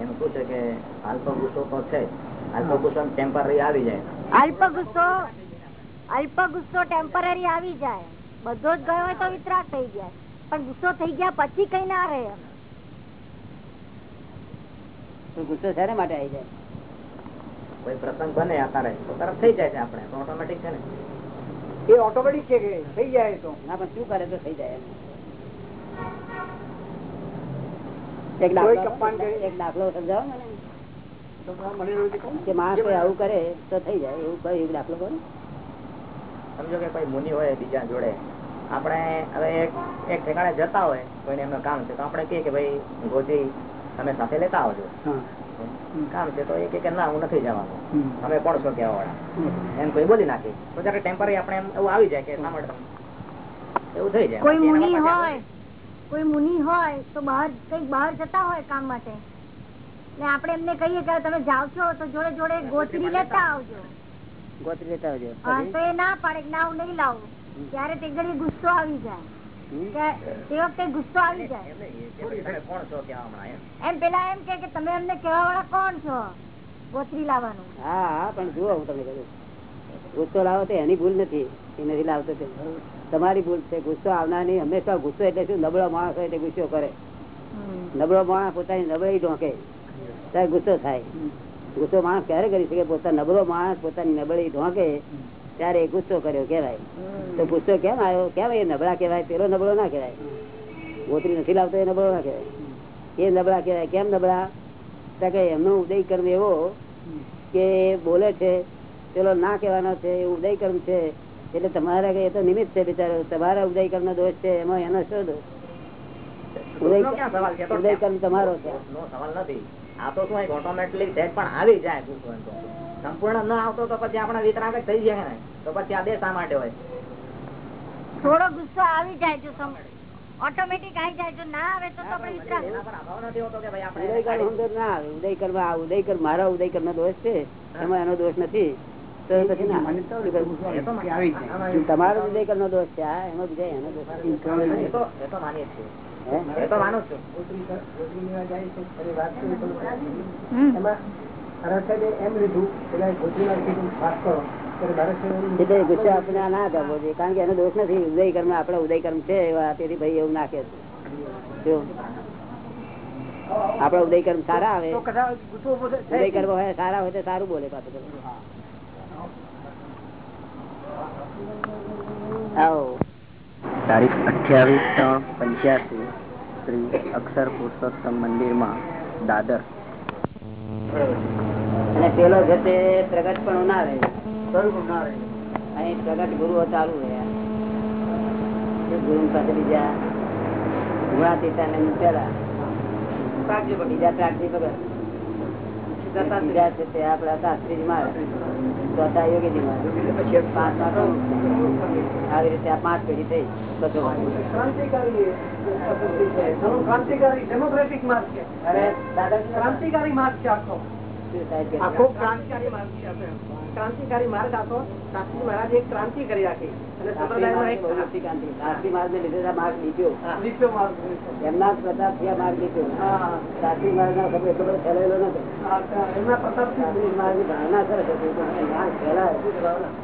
એમ પૂછે કે અલ્પ તો ગુસ્સો તો છે અલ્પ ગુસ્સો ટેમ્પરરી આવી જાય. અલ્પ ગુસ્સો અલ્પ ગુસ્સો ટેમ્પરરી આવી જાય. બધો જ ગયો હોય તો વિતરાગ થઈ જાય. પણ ગુસ્સો થઈ ગયા પછી કઈ ના રહે. ગુસ્સો શાના માટે આવી જાય? કોઈ પ્રસંગ બને અત્યારે તો તરફ થઈ જાય છે આપણે. ઓટોમેટિક છે ને. એ ઓટોમેટિક છે કે થઈ જાય તો? ના પણ શું કરે તો થઈ જાય એમ. એક દાખલો કપ્પાન કરે. એક દાખલો સમજાવો મને. તો મને એવું નથી કહું. કે માણસ આવું કરે તો થઈ જાય. એવું કઈ એક દાખલો કરો સમજો કે કોઈ મુનિ હોય બીજા જોડે. આપણે હવે એક એક ઠેકાણે જતા હોય કોઈને એમનું કામ છે તો આપણે કહીએ કે ભાઈ ગોજી તમે સાથે લેતા આવજો. કામ છે તો એ કે ના હું નથી જવાનું. અમે કોણ છો કહેવા વાળા એમ કોઈ બોલી નાખી. તો જયારે ટેમ્પરરી આપણે એમ એવું આવી જાય કે ના માટે એવું થઈ જાય. કોઈ મુનિ હોય. કોઈ મુનિ હોય તો બહાર કંઈક બહાર જતા હોય કામ માટે. ને આપણે એમને કહીએ કે તમે જાઓ છો તો જોડે જોડે ગોતરી લેતા આવજો. ગોતરી લેતા આવજો હા, તો એ ના પાડે ના હું નહીં લાવું. ત્યારે તે ઘડી ગુસ્સો આવી જાય. તે વખતે ગુસ્સો આવી જાય. એમ? પેલા એમ કે તમે એમને કેવા વાળા કોણ છો? ગોતરી લાવવાનું. હા હા પણ જુઓ હું તમને કહું ગુસ્સો લાવો તો એની ભૂલ નથી. એ નથી લાવતો તે. તમારી ભૂલ છે ગુસ્સો આવનારની હંમેશા ગુસ્સો એટલે શું? નબળો માણસ હોય ગુસ્સો કરે. નબળો માણસ પોતાની નબળી ઢોંકે ત્યારે ગુસ્સો થાય. ગુસ્સો માણસ ક્યારે કરી શકે? પોતા નબળો માણસ પોતાની નબળી ઢોંકે ત્યારે એ ગુસ્સો કર્યો કેવાય તો ગુસ્સો કેમ આવ્યો? કેમ એ નબળા કહેવાય? પેલો નબળો ના કહેવાય. ગોતરી નથી લાવતો એ નબળો ના કહેવાય. એ નબળા કહેવાય. કેમ નબળા? ત્યાં કે એમનો ઉદય કર્મ એવો કે બોલે છે પેલો ના કહેવાનો છે એ ઉદય કર્મ છે એટલે તમારા એ તો નિમિત્ત છે બિચારો. તમારા ઉદયકર નો દોષ છે એમાં એનો શું દોષ? તમારો છે. નો સવાલ નથી. આ તો શું ઓટોમેટિકલી સેટ પણ આવી જાય ગુસ્સો એમ તો. સંપૂર્ણ ન આવતો તો પછી આપણે વિતરાગ થઈ જાય ને. તો પછી આ બે શા માટે હોય? થોડો ગુસ્સો આવી જાય જો ઓટોમેટિક આવી જાય જો ના આવે તો તો આપણે વિતરાગ એના પર અભાવ નથી હોતો કે ભાઈ ઉદય કર્મ ના આવે. ઉદય કર્મ આ ઉદય કર્મ મારા ઉદય કર્મ નો દોષ છે. એમાં એનો દોષ નથી. તો એ તમારો વિજય કરનો દોષ છે આ એનો વિજય એનો દોષ માનીએ છીએ. ગુસ્સો આપણે ના કરવો જોઈએ કારણ કે એનો દોષ નથી. ઉદય કર્મ આપડે ઉદય કર્મ છે એવા તેથી ભાઈ એવું નાખે છે. આપડે ઉદય કર્મ સારા આવે. ઉદય કર્મ હોય સારા હોય તો સારું બોલે પાછું. તારીખ અઠ્યાવીસ ત્રણ પંચ્યાસી શ્રી અક્ષર પુરુષોત્તમ મંદિરમાં દાદર. અને પેલો છે તે પ્રગટ પણ ના રહે રહે. અહીં પ્રગટ ગુરુઓ ચાલુ રહ્યા. ગુરુ પાસે બીજા ગુણાતીતા ને મૂકેલા. બીજા પ્રાગજી ભગત બીજા છે તે આપડા શાસ્ત્રીજી મહારાજ. ચોથા પાંચ આવી રીતે આ પાંચ પેઢી થઈ બધું ક્રાંતિકારી ક્રાંતિકારી ડેમોક્રેટિક માર્ગ છે. ક્રાંતિકારી માર્ગ છે આખો. આખો ક્રાંતિકારી માર્ગ છે ક્રાંતિકારી માર્ગ આખો શાસ્ત્રી મહારાજે એક ક્રાંતિ કરી રાખી. અને સંપ્રદાયમાં એક બહુ ક્રાંતિ. શાસ્ત્રી માર્ગને લીધે માર્ગ લીધો. લીધો માર્ગ. એમના પ્રતાપથી આ માર્ગ લીધો. શાસ્ત્રી માર્ગનો ખબર એટલો બધો ફેલાયેલો નતો. એમના પ્રતાપ શાસ્ત્રી ભાવના સરસ હતી, પણ માર્ગ ફેલાય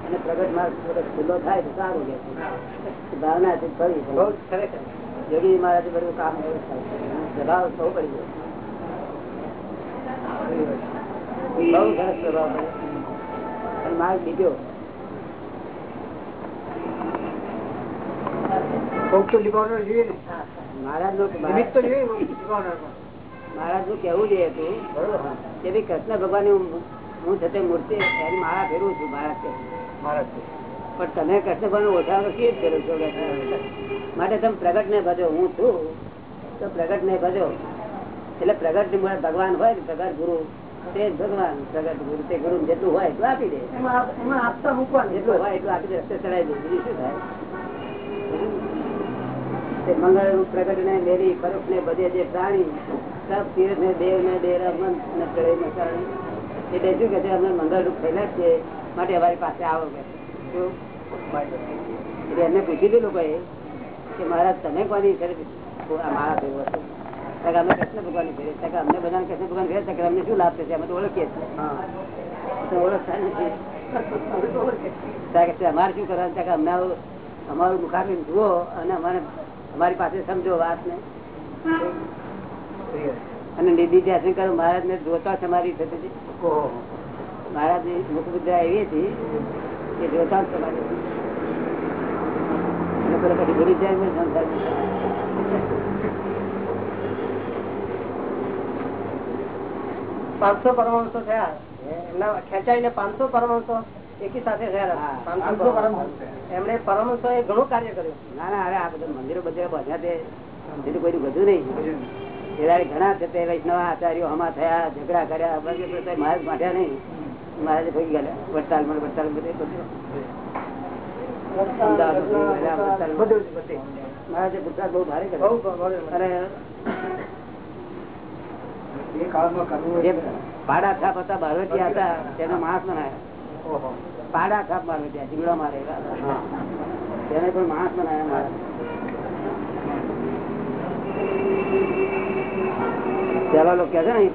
અને પ્રગટ માર્ગ ખુલ્લો થાય તો સારું કે. ભાવના હતી ખરી બહુ જ ખરેખર. યોગી મહારાજે બધું કામ એવું થાય. જવાબ સૌ પડી ગયો. બહુ સરસ પ્રભાવ માર્ગ બીજો. મહારાજનું કેવું જોઈએ હતું. કે ભાઈ કૃષ્ણ ભગવાન હું છતે મૂર્તિ એની માળા ફેરવું છું મહારાજ. પણ તમે કૃષ્ણ ભગવાન ઓછા કેવી જ ફેરવો છો માટે તમે પ્રગટ ને ભજો હું છું. તો પ્રગટ ને ભજો. એટલે પ્રગટ ભગવાન હોય ને પ્રગટ ગુરુ? તે ભગવાન પ્રગટ ગુરુ તે ગુરુ જેટલું હોય એટલું આપી દે. એમાં આપતા મૂકવાનું. જેટલું હોય એટલું આપી દે રસ્તે ચડાવી દે. બીજું શું થાય? મંગળ રૂપ પ્રગટ ને મેરી પરોક્ષ ને બધે જે પ્રાણી સબ તીર્થ ને દેવ ને ડેરા મન ને ચડે મસાણી એટલે શું કે છે? અમે મંગળ રૂપ થયેલા છીએ માટે અમારી પાસે આવો કે. એટલે એમને પૂછી દીધું લોકોએ કે મહારાજ તમે કોની મારા કારણ કે અમે કૃષ્ણ ભગવાન ફેરે અમને બધાને કૃષ્ણ ભગવાન ફેરે છે અમને શું લાભ થશે? અમે તો ઓળખીએ છીએ. ઓળખતા નથી. અમારે શું કરવાનું? છે કે અમને અમારું મુખાબી જુઓ અને અમારે અમારી પાસે સમજો વાત ને. અને નિધિ ધ્યાસન કરો મહારાજ ને જોતા સમાધિ થતી હતી. મહારાજની મુખબુદ્ધા એવી હતી કે જોતા. અને પછી ભૂલી જાય સંસાર પાંચસો પરમાંશો થયા. એમના ખેંચાઈને પાંચસો પરમાંશો એકી સાથે એમણે પરમાણુસો એ ઘણું કાર્ય કર્યું. ના ના અરે આ બધા મંદિરો બધા બધા તે કોઈનું બધું નહીં. ઘણા છે તે વૈષ્ણવ આચાર્યો હમા થયા ઝઘડા કર્યા કઈ મહારાજ માઠ્યા નહીં. મહારાજ ભોગી ગયા. વડતાલ મળે વડતાલ બધે. બધું મહારાજે ગુજરાત બહુ ભારે કર્યો. અને એ કાળમાં કરવું પાડા છાપ હતા બારવટી હતા તેને માણસ મનાયા પાડા છાપ બારવટિયા જીવડા મારે તેને પણ માણસ મનાયા મારા. પેલા લોકો કે છે ને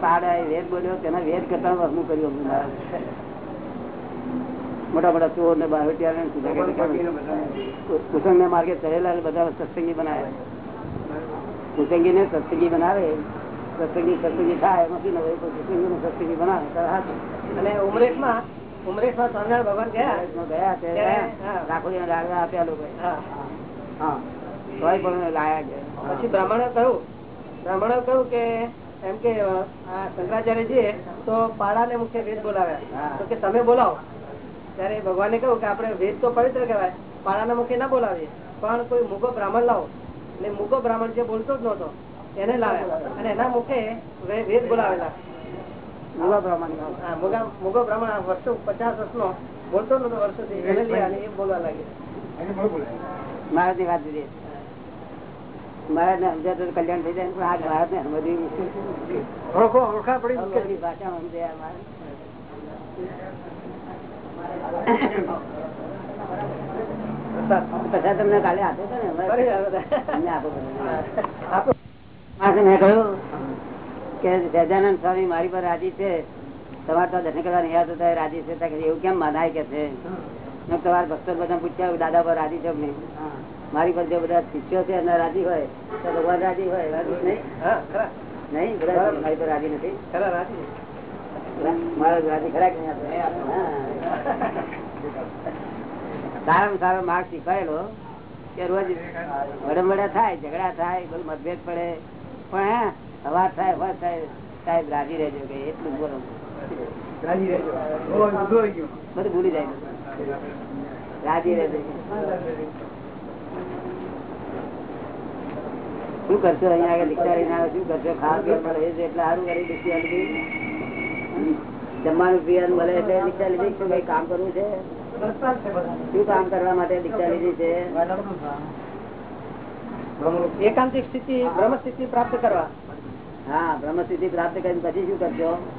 પાડા એ વેદ બોલ્યો તેના વેદ કરતા વસમું કર્યું અમને મોટા મોટા ચોર ને બારવટિયા કુસંગ ને માર્ગે ચડેલા બધા સત્સંગી બનાવ્યા કુસંગી ને સત્સંગી બનાવે. સત્સંગી સત્સંગી થાયનું સત્સંગી બનાવે તો હાથ. અને ઉમરેઠમાં ઉમરેઠમાં સ્વામિનારાયણ ભગવાન ગયા? ગયા તે ત્યારે, હા. લાડવા આપ્યા લોકો હા. હા. તોય પણ લાયા છે. પછી બ્રાહ્મણે કહ્યું બ્રાહ્મણે કહ્યું કે એમ કે આ શંકરાચાર્યજીએ તો પાડાને મુખ્ય વેદ બોલાવ્યા. તો કે તમે બોલાવો. ત્યારે ભગવાને કહ્યું કે આપણે વેદ તો પવિત્ર કહેવાય પાડાના મુખ્ય ના બોલાવીએ. પણ કોઈ મુગો બ્રાહ્મણ લાવો. એટલે મુગો બ્રાહ્મણ જે બોલતો જ નહોતો. એને લાવ્યા. અને એના મુખે વેદ બોલાવેલા. મોગો મૂગા મૂગો બ્રાહ્મણ આ વર્ષો પચાસ વર્ષનો બોલતો જ નતો વર્ષોથી. એને લઈ એ બોલવા લાગ્યો. એને મળે બોલાય. મહારાજ વાત દીધી. મહારાજ ને સમજાય કલ્યાણ થઈ જાય પણ આજ મહારાજ ને સમજવી મુશ્કેલ ઓળખો ઓળખા પડી મુશ્કેલ. ભાષામાં સમજાય મહારાજ. તમને કાલે આપે છે ને? આપો. મેં કહ્યું કે સહજાનંદ સ્વામી મારી પર રાજી છે. તમારે તો દર્શન કરવા નહીં આવતો રાજી છે. એવું કેમ મનાય કે છે? મેં તમારા ભક્તો બધા પૂછ્યા દાદા પર રાજી છો નહીં? મારી પર જે બધા શિષ્યો છે એના રાજી હોય તો ભગવાન રાજી હોય. નહીં? નહીં બધા મારી પર રાજી નથી. ખરા રાજી મારા રાજી ખરા કે. સારામાં સારો માર્ગ શીખવાયેલો કે રોજ વડમવડા થાય ઝઘડા થાય બધું મતભેદ પડે. પણ હા અવાજ થાય અવાજ થાય. સાહેબ રાજી રહેજો કે એટલું બોલો. રાજી રહેજો. બધું ભૂલી જાય. રાજી રહેજો. શું કરશો અહીંયા આગળ? લઈને શું કરશો? ખાવા પીવા મળે એટલે સારું કરી દીક્ષા જમવાનું પીવાનું મળે એટલે દીક્ષા લીધી શું કઈ કામ કરવું છે? શું કામ કરવા માટે દીક્ષા લીધી છે? એકાંતિક સ્થિતિ બ્રહ્મ સ્થિતિ પ્રાપ્ત કરવા. હા બ્રહ્મ સ્થિતિ પ્રાપ્ત કરીને પછી શું કરજો?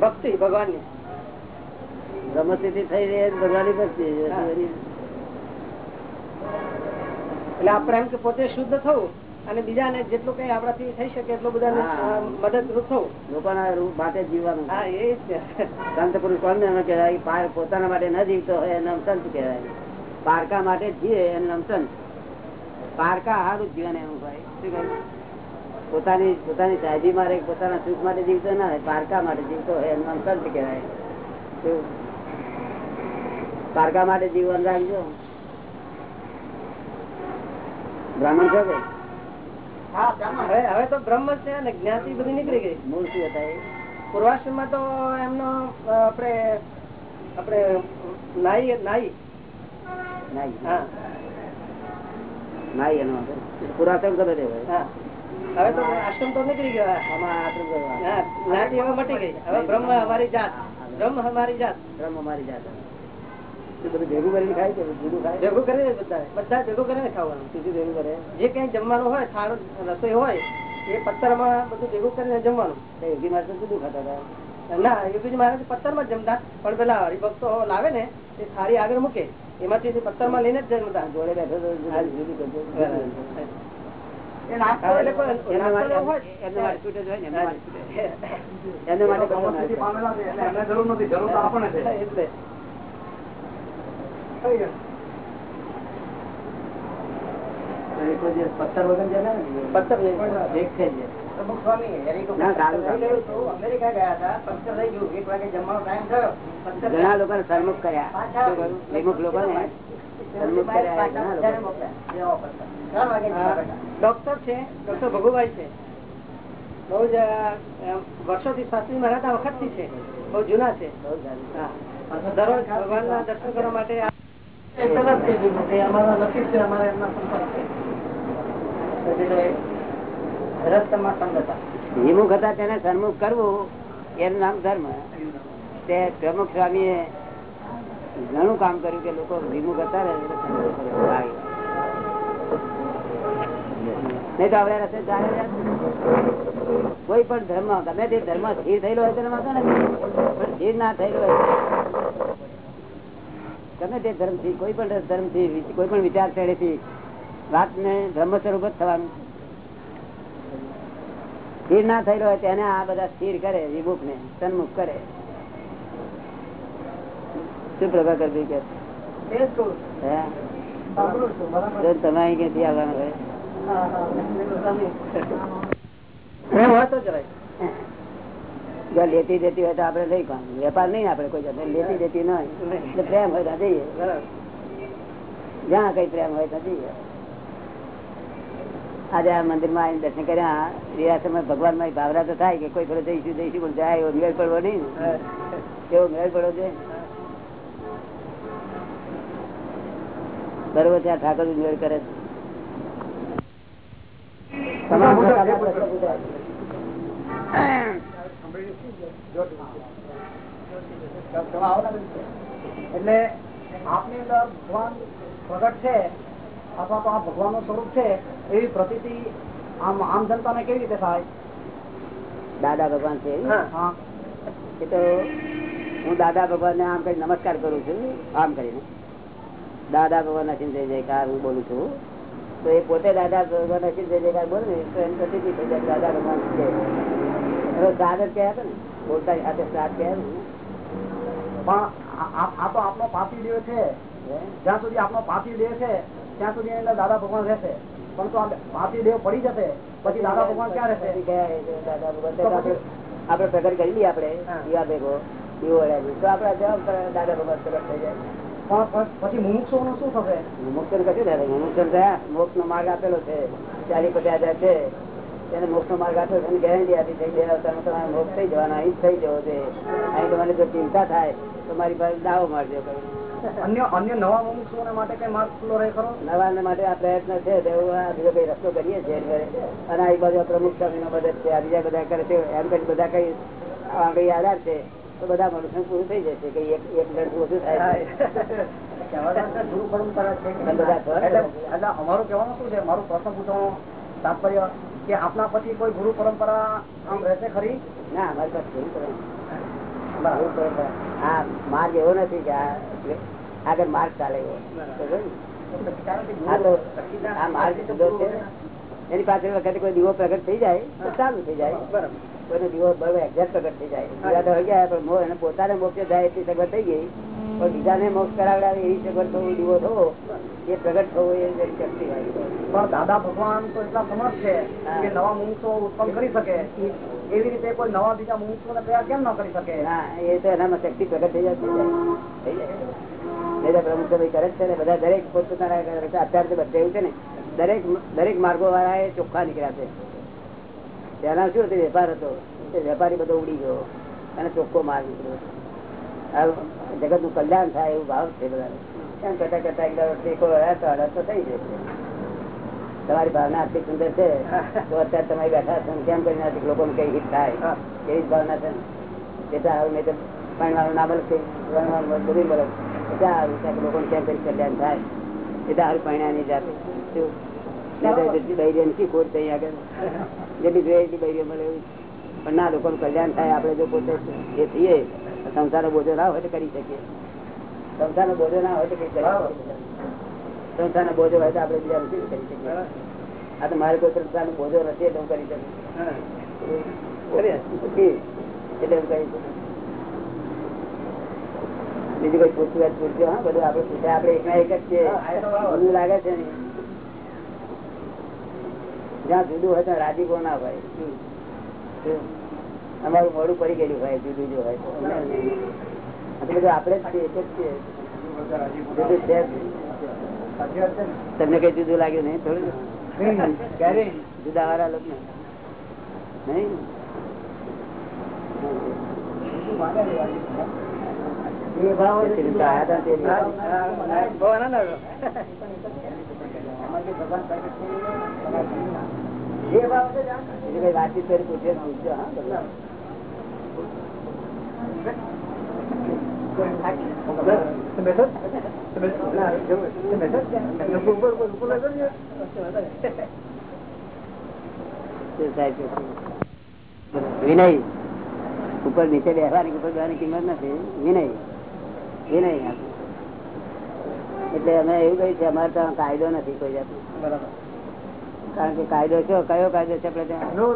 ભક્તિ. ભગવાનની બ્રહ્મસ્થિતિ થઈ રહી ભગવાનની ભક્તિ એટલે આપણે એમ કે પોતે શુદ્ધ થવું અને બીજાને જેટલું કઈ આપણાથી થઈ શકે એટલું બધાને. અ, મદદરૂપ થવું. લોકોના રૂપ માટે જીવવાનું. હા એ છે સંત પુરુષ કોણ એમ કહેવાય પોતાના માટે ન જીવતો હોય એનું સંત કહેવાય. પારકા માટે જીવે એનું સંત. પારકા સારું જીવન એનું ભાઈ. શું કહ્યું? પોતાની પોતાની સાહેબી મારે પોતાના સુખ માટે જીવતો ના હોય પારકા માટે જીવતો હોય એનું સંત કહેવાય. પારકા માટે જીવન રાખજો. બ્રાહ્મણ છો કે? હવે તો બ્રહ્મ છે ને જ્ઞાતિ બધી નીકળી ગઈ. મૂળ શું હતા પૂર્વાશ્રમમાં તો એમનો આપડે આપણે આપણે નાઈ નાઈ. નાઈ. હા. નાઈ એનો. પુરાતન કરે તે હોય. હવે તો આશ્રમ તો નીકળી ગયો. આમાં આટલું કરવા. હા. જ્ઞાતિ હવે મટી ગઈ. હવે બ્રહ્મ અમારી જાત. બ્રહ્મ અમારી જાત. બ્રહ્મ મારી જાત. ભેગું કરીને ખાય ખાય? ભેગું કરીને બધા. બધા ભેગું કરીને ખાવાનું. શું ભેગું કરે? જે કઈ જમવાનું હોય થાળ રસોઈ હોય એ પથ્થરમાં બધું ભેગું કરીને જમવાનું. યોગી મારે તો જુદું ખાતા હતા? ના યોગીજી મહારાજ પથ્થરમાં જમતા પણ પેલા હરિભક્તો લાવે ને એ થાળી આગળ મૂકે એમાંથી પથ્થરમાં લઈને જ જમતા જોડે પથ્થર વગર જાય પથ્થર એક થઈ એટલે જ હોય ને એમના માટે છૂટે. એમના માટે કશો ના થાય. એટલે એક દિવસ પથ્થર વગર જતા ને પત્તર લઈને એક થઈ જાય. ના, સારું, સારું. ઘણા લોકોને સન્મુખ કર્યા વિમુખ ઘણા લોકો. ડોક્ટર છે ડોક્ટર ભગુભાઈ છે બહુ જ વર્ષો વર્ષોથી શાસ્ત્રી મહારાજ વખતથી છે બહુ જૂના છે બહુ સારું. હા. દરરોજ ભગવાન ના દર્શન કરવા માટે અમારા નસીબ છે અમારા એમના સંપર્ક છે વિમુખ હતા. તેને સન્મુખ કરવું, એનું નામ ધર્મ. તે પ્રમુખ સ્વામી ઘણું કામ કર્યું કે લોકો વિમુખ હતા. નહીં તો હવે રસ્તે ચાલે કોઈ પણ ધર્મ, ગમે તે ધર્મ સ્થિર થયેલો હોય તેને વાંધો નથી. પણ સ્થિર ના થયેલો હોય ગમે તે ધર્મથી કોઈ પણ ધર્મથી કોઈ પણ વિચાર વાત ને ધર્મ સ્વરૂપ જ થવાનું. સ્થિર ના થયેલો હોય તેને આ બધા સ્થિર કરે વિમુખ ને સન્મુખ કરે. શું પ્રભાકર ભાઈ કે? તમે અહીં આપડે લઈ કામ વેપાર નહીં આપડે કોઈ જાતનો. લેતી દેતી ન હોય. પ્રેમ હોય તો જ્યાં કઈ પ્રેમ હોય તો જઈએ. આજે આ મંદિરમાં આવીને દર્શન કર્યા. રિયાસત ભગવાનમાં ભાવના તો થાય કે કોઈ ફરે જઈશું જઈશું પણ જાય એવો મેળ પડવો નહીં. એવો મેળ પડવો છે? બરોબર છે આ ઠાકોર મેળ કરે. એટલે આપની અંદર ભગવાન પ્રગટ છે. અથવા તો આ ભગવાનનું સ્વરૂપ છે એવી પ્રતિ આમ આમ જનતાને કેવી રીતે થાય? દાદા ભગવાન છે એ તો હું દાદા ભગવાન ને આમ કઈ નમસ્કાર કરું છું આમ કરીને. દાદા ભગવાન ના જય જયકાર હું બોલું છું. તો એ પોતે દાદા ભગવાન ના જય જયકાર બોલે ને તો એમ પ્રતિ દાદા ભગવાન છે. એનો સાદ હતા ને બોલતા સાથે સાદ કહેવાય પણ આ- તો આપનો પાપી દેહ છે. જ્યાં સુધી આપનો પાપી દેહ છે ત્યાં સુધી એની દાદા ભગવાન રહેશે. પણ તો પાર્થિવ દેવ પડી જશે પછી દાદા ભગવાન ક્યાં રહેશે? દાદા ભગવાન આપણે પ્રગટ કરી લઈએ આપડે દીવા ભેગો દીવો તો આપડા જવાબ દાદા ભગવાન પ્રગટ થઈ જાય. પછી મુમુક્ષો નું શું થશે? મોક્ષ કશું થાય મોક્ષ થયા મોક્ષ નો માર્ગ આપેલો છે. ચાલી પચાસ હજાર છે તેને મોક્ષ નો માર્ગ આપ્યો છે ગેરંટી આપી બે અવતારમાં તમારે મોક્ષ થઈ જવાનો અહીં થઈ જવો છે. અહીં તમારે જો ચિંતા થાય તો મારી પાસે દાવો મારજો કહ્યું. અન્ય અન્ય નવા માટે કઈ માર્ગ ખુલ્લો રહે ખરો નવાને માટે આ પ્રયત્ન છે તો આ બીજો કઈ રસ્તો કરીએ છીએ અને આ બાજુ પ્રમુખ સ્વામી મદદ છે આ બીજા બધા કરે છે એમ કરી બધા કઈ આ કઈ આધાર છે તો બધા મનુષ્ય પૂરું થઈ જશે કઈ એક એક લડતું ઓછું થાય છે. ગુરુ પરંપરા છે બધા કરે. એટલે એટલે અમારું કહેવાનું શું છે મારું પ્રશ્ન પૂછવાનું તાત્પર્ય કે આપના પછી કોઈ ગુરુ પરંપરા આમ રહેશે ખરી ના અમારી પાસે આ માર્ગ એવો નથી કે આગળ માર્ગ ચાલે એવો. એની પાસે વખતે કોઈ દીવો પ્રગટ થઈ જાય તો ચાલુ થઈ જાય. કોઈનો દિવસ બરોબર એક્ઝેક્ટ પ્રગટ થઈ જાય. બીજા તો ગયા પણ મો- એને પોતાને મોક્ષ જાય એટલી સગવડ થઈ ગઈ. પણ બીજાને મોક્ષ કરાવડાવે એવી સગવડ થવું દીવો થવો એ પ્રગટ થવો એ શક્તિ હોય. પણ દાદા ભગવાન તો એટલા સમર્થ છે કે નવા મુમુક્ષો ઉત્પન્ન કરી શકે. એવી રીતે કોઈ નવા બીજા મુમુક્ષો ને તૈયાર કેમ ન કરી શકે? હા એ તો એનામાં શક્તિ પ્રગટ થઈ જાય થઈ જાય પ્રમુખ ભાઈ કરે છે ને બધા દરેક પોતપોતાના અત્યારે તો બધે એવું છે ને દરેક દરેક માર્ગો વાળા એ ચોખ્ખા નીકળ્યા છે. તેના શું વેપાર હતો. તે વેપારી બધો ઉડી ગયો. અને ચોખ્ખો માર્ગ નીકળ્યો. જગતનું કલ્યાણ થાય એવું ભાવ છે બધા એમ કરતા કરતા એક દાડો ટેકો તો થઈ જશે તમારી ભાવના આટલી સુંદર છે તો અત્યારે તમે બેઠા છો કેમ કરીને આટલી લોકોને કઈ હિત થાય? એવી જ ભાવના છે ને? એટલે નહીં તો પાણી ના મળે બધું મળે એટલે કે લોકોને કેમ કરી કલ્યાણ થાય? એટલે હારું જાતે. શું? નહીં તો જેટલી બૈરીઓની શી? પણ ના લોકોનું કલ્યાણ થાય આપડે જો પોતે એ થઈએ સંસારનો બોજો ના હોય તો કરી શકીએ. સંસારનો બોજો ના હોય તો કઈ શકીએ. સંસારનો બોજો હોય તો આપડે બીજા નથી કરી શકીએ? આ તો મારે કોઈ સંસારનો બોજો નથી એટલે હું કરી શકું. એટલે હું કરી શકું. બીજું કઈ પૂછવું પૂછજો હા બધું આપડે પૂછે. આપડે એકના એક જ છીએ. લાગે છે ને. જ્યાં જુદું હોય ત્યાં રાજીપો ના હોય? શું? શું? અમારું મોડું પડી ગયેલું હોય જુદું જો હોય. બધું આપડે જ છીએ જુદું છે તમને કઈ જુદું લાગ્યું નહીં? થોડું? જુદા વાળા લોકો નહીં. એ વિનય, ઉપર નીચે બેસવાની ઉપર બેવાની કિંમત નથી. વિનય વિનય. એટલે અમે એવું કહ્યું છે, અમારે ત્યાં કાયદો નથી કોઈ જાતનો. કારણ કે કાયદો છો કયો કાયદો છે આપડે ત્યાં? લો.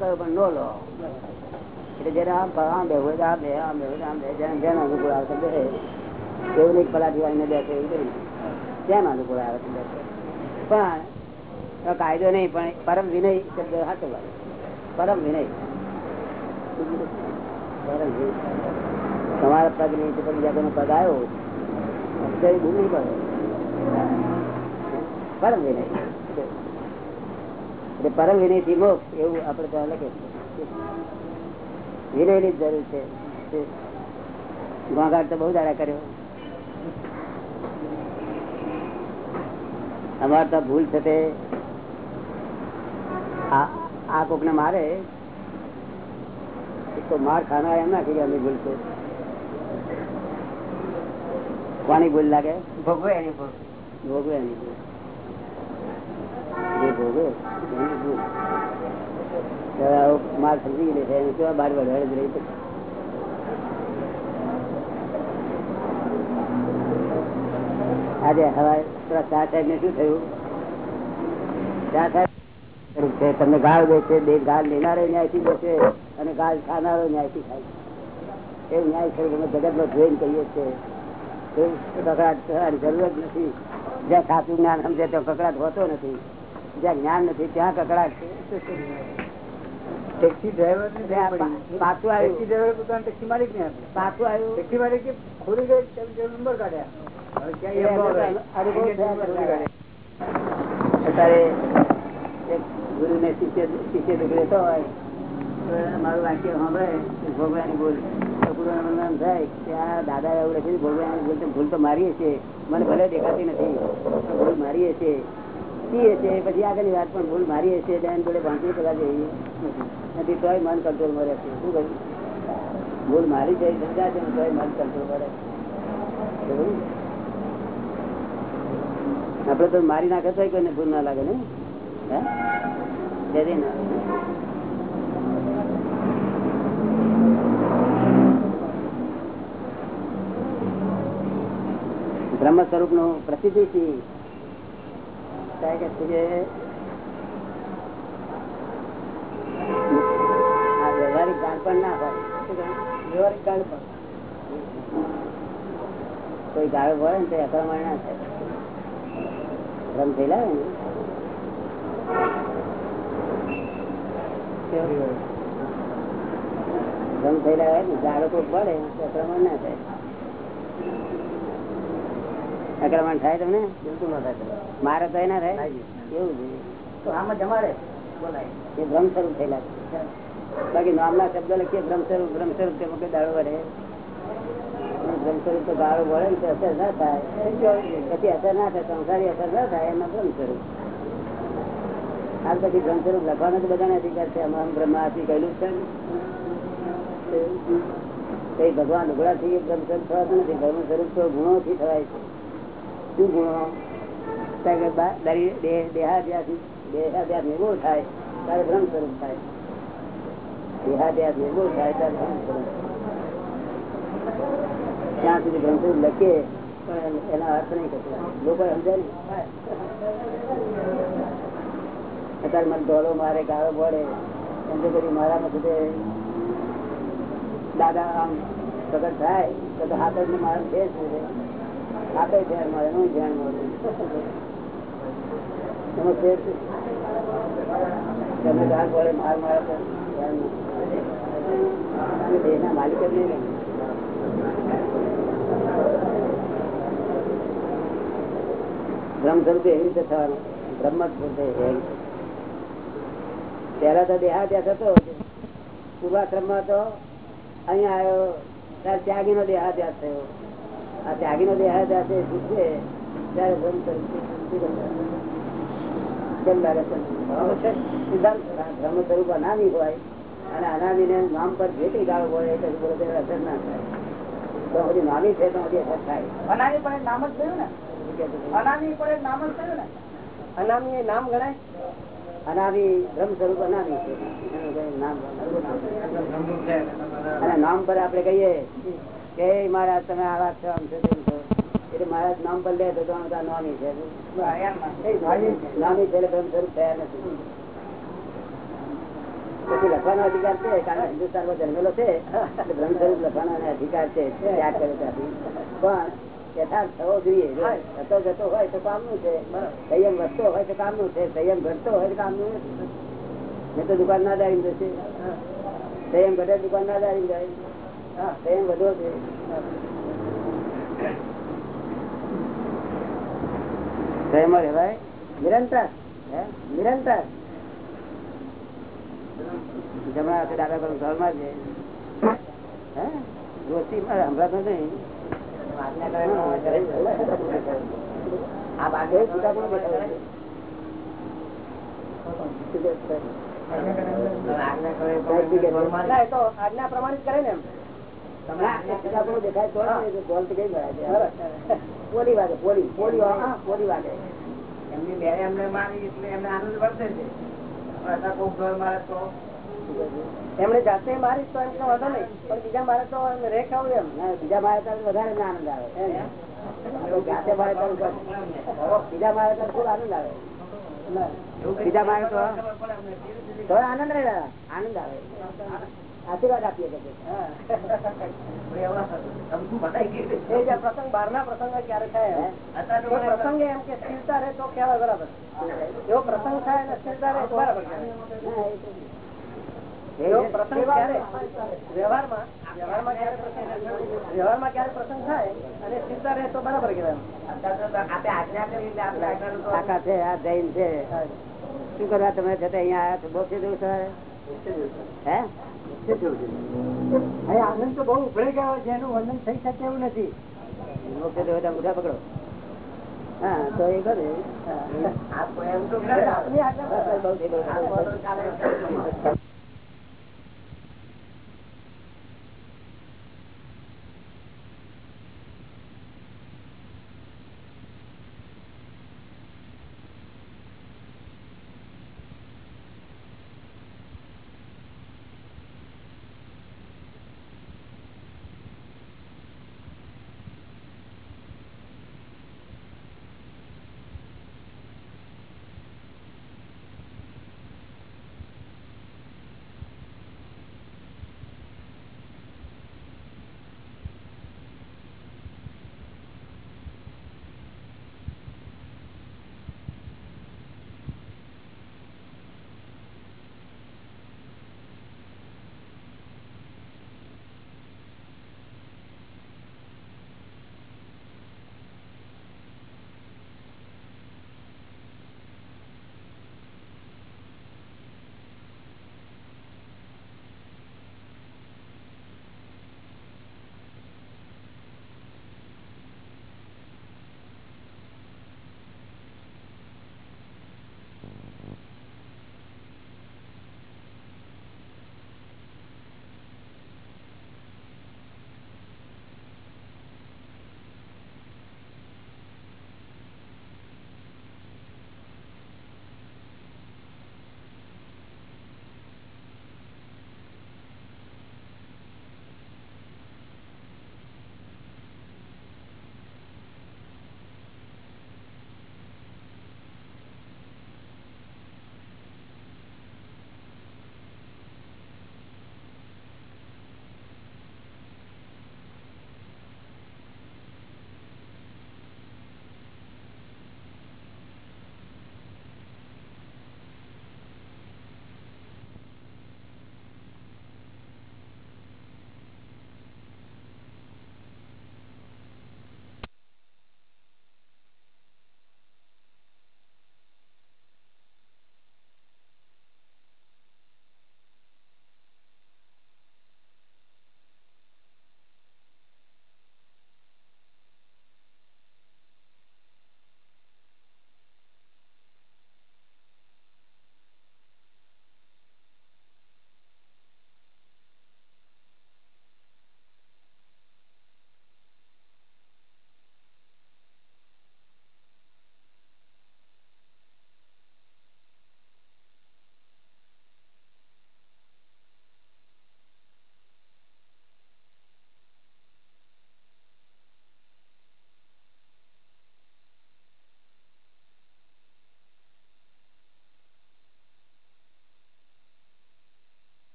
કયો પણ નો લો. એટલે જેને આમ આમ બે હોય આમ બે આમ બે આમ બે. જેને જેને અનુકૂળ આવે બે એવું નહીં પલાટી દિવાળીને બેસે એવું નહીં જેમ અનુકૂળ આવે તો બેસે. પણ કાયદો નહીં પણ પરમ વિનય શબ્દ સાચો લાગે પરમ વિનય. પરમ વિનય. તમારા પગ નહીં તો બીજા કોઈનો પગ આવ્યો અત્યારે ભૂલ નહીં પડે. પરમ વિનય. એટલે પરમ વિનયથી મોક્ષ એવું આપડે ત્યાં લખે વિનયની જરૂર છે. ઘોઘાટ તો બહુ દાડા કર્યો. અમારે તો ભૂલ છે તે. આ આ કોક ને મારે તો માર ખાના એમ ના કહીએ અમે ભૂલ છે. કોની ભૂલ લાગે? ભોગવે એની ભૂલ. ભોગવે એની ભૂલ. જે ભોગવે છે ને તમને ગાળ દે બે ગાળ લેનારો ન્યાયથી બેસે અને ગાળ ખાનારો ન્યાયથી ખાય એવું ન્યાય છે જગત જગતમાં જોઈને કહીએ છીએ. કકડાટ થવાની જરૂર નથી. જ્યાં સાચું જ્ઞાન સમજે ત્યાં કકડાટ હોતો નથી. જ્યાં જ્ઞાન નથી ત્યાં કકડાટ છે. ટેક્સી ડ્રાઈવર પાછું આવ્યું. ટેક્સી ડ્રાઈવર પોતાનું ટેક્સી માલિક ને પાછું આવ્યું. ટેક્સી માલિક કે ખોરી ગઈ નંબર કાઢ્યા. અત્યારે એક ગુરુ ને શિષ્ય શિષ્ય બગડેતો હોય મારું વાક્ય સાંભળે કે ભગવાનની ભૂલ તો નામ થાય કે આ દાદા એવું લખ્યું ભગવાનની ભૂલ તો ભૂલ તો મારીએ છીએ. મને ભલે દેખાતી નથી ભૂલ મારીએ છીએ. આગળની વાત પણ ભૂલ મારી હશે એટલે જોડે ભાંકી કરવા જેવી નથી, તોય મન કંટ્રોલમાં રહે છે શું કહ્યું? ભૂલ મારી જાય ધંધા છે તોય મન કંટ્રોલમાં રહે આપડે તો મારી નાખે તો કોઈને ભૂલ ના લાગે ને બ્રહ્મ સ્વરૂપનું પ્રસિદ્ધિ છે. કારણ કે આ વ્યવહારિક જાણપણ ના હોય વ્યવહારિક કહે? પણ કોઈ ગાળો હોય ને તો અક્રમણ ના થાય ભ્રમ થયેલા હોય ને ભ્રમ થયેલા હોય ને ગાળો કોઈ પડે તો અકળામણ ના થાય અકળામણ થાય તમને? બિલકુલ ના થાય મારે તો ના થાય એવું તો આમાં જમાડે. એ ભ્રમ સ્વરૂપ થયેલા છે. બાકી નામના શબ્દ લખીએ ભ્રમ સ્વરૂપ ભ્રમ સ્વરૂપ કે કઈ દાડો વળે ભ્રમ સ્વરૂપ તો ગાળો વળે ને અસર ના થાય. પછી અસર ના થાય સંસારી અસર ના થાય એમાં ભ્રમ સ્વરૂપ. આ પછી ભ્રમ સ્વરૂપ લખવાનો તો બધાને અધિકાર છે. આમાં બ્રહ્માથી કહેલું છે ભગવાન ભગવાન ઉઘડાથી ભ્રમ સ્વરૂપ થવાતું નથી. ભ્રમ સ્વરૂપ તો ગુણોથી થવાય છે. શું ગુણો? બા- અત્યારે મને ડોલો મારે, ગાળો પડે. એમ તો કરી મારામાં સુધી દાદા આમ પ્રગટ થાય, તો હાથ જ મારા ફેસ છે આપે ધ્યાન મળે નું. ધ્યાન મળે એવી રીતે થવાનું. બ્રહ્મ જ પોતે. પહેલા તો દેહાદ્યાસ હતો. પૂર્વાશ્રમમાં તો અહીંયા આવ્યો. ત્યારે ત્યાગી નો દેહાદ્યાસ થયો. આ ત્યાગી નો દેહાદ્યાસ એ શીખે ત્યારે કેમ લાગે છે. સિદ્ધાંત બ્રહ્મ સ્વરૂપ અનામી હોય અને અનામી ને નામ પર જે કઈ ગાળો હોય એ કશું બોલે અસર ના થાય. તો બધી નામી છે તો બધી અસર થાય. અનામી પણ નામ જ થયું ને? અનામી પણ નામ જ થયું ને? અનામી એ નામ ગણાય? અનામી બ્રહ્મ સ્વરૂપ અનામી છે. નામ અને નામ પર આપણે કહીએ કે મહારાજ તમે આવા છો આમ છો તેમ છો. એટલે મહારાજ નામ પર લે તો નામી છે. નામી છે. એટલે બ્રહ્મ સ્વરૂપ થયા નથી. પછી લખવાનો અધિકાર છે કારણ હિન્દુસ્તાનમાં જન્મેલો છે. એટલે બ્રહ્મ સ્વરૂપ લખવાનો અધિકાર છે. ત્યાગ કરે ત્યાંથી પણ યથાર્થ થવો જોઈએ. થતો જતો હોય તો કામનું છે. સંયમ વધતો હોય તો કામનું છે. સંયમ ઘટતો હોય તો કામનું નથી. તો દુકાન ના દારી જશે. સંયમ ઘટે દુકાન ના દારી જાય. છે. નિરંતર નિરંતર. જમણા હાથે ડાબા પર ઘરમાં છે. હે? હમણાં તો નહીં આ બાગે જુદા પણ આજ્ઞા પ્રમાણિત કરે ને એમ. એમણે જાતે મારી તો એમને વાંધો નહીં. પણ બીજા મારે તો રેખ આવું એમ. બીજા મારે તો વધારે આનંદ આવે. જાતે મારે બીજા મારે તો ખૂબ આનંદ આવે. બીજા મારે તો આનંદ રહે આનંદ આવે. આશીર્વાદ આપીએ છીએ. પ્રસંગ પ્રસંગ ક્યારે થાય પ્રસંગે. એમ કે સ્થિરતા રહે તો કહેવાય બરાબર. એવો પ્રસંગ થાય અને સ્થિરતા રહે તો બરાબર કહેવાય. એવો પ્રસંગ ક્યારે વ્યવહારમાં વ્યવહારમાં ક્યારે પ્રસંગ વ્યવહારમાં ક્યારે પ્રસંગ થાય અને સ્થિરતા રહે તો બરાબર કહેવાય. છે આ જૈન છે. શું કરવા તમે છતાં અહીંયા આવ્યા છો? બહુ છે સર હે? આનંદ તો બહુ ઉભરે ગયો જેનું વર્ણન થઈ શકે એવું નથી. તો પકડો. હા તો એ કરે. આપની બહુ ગયું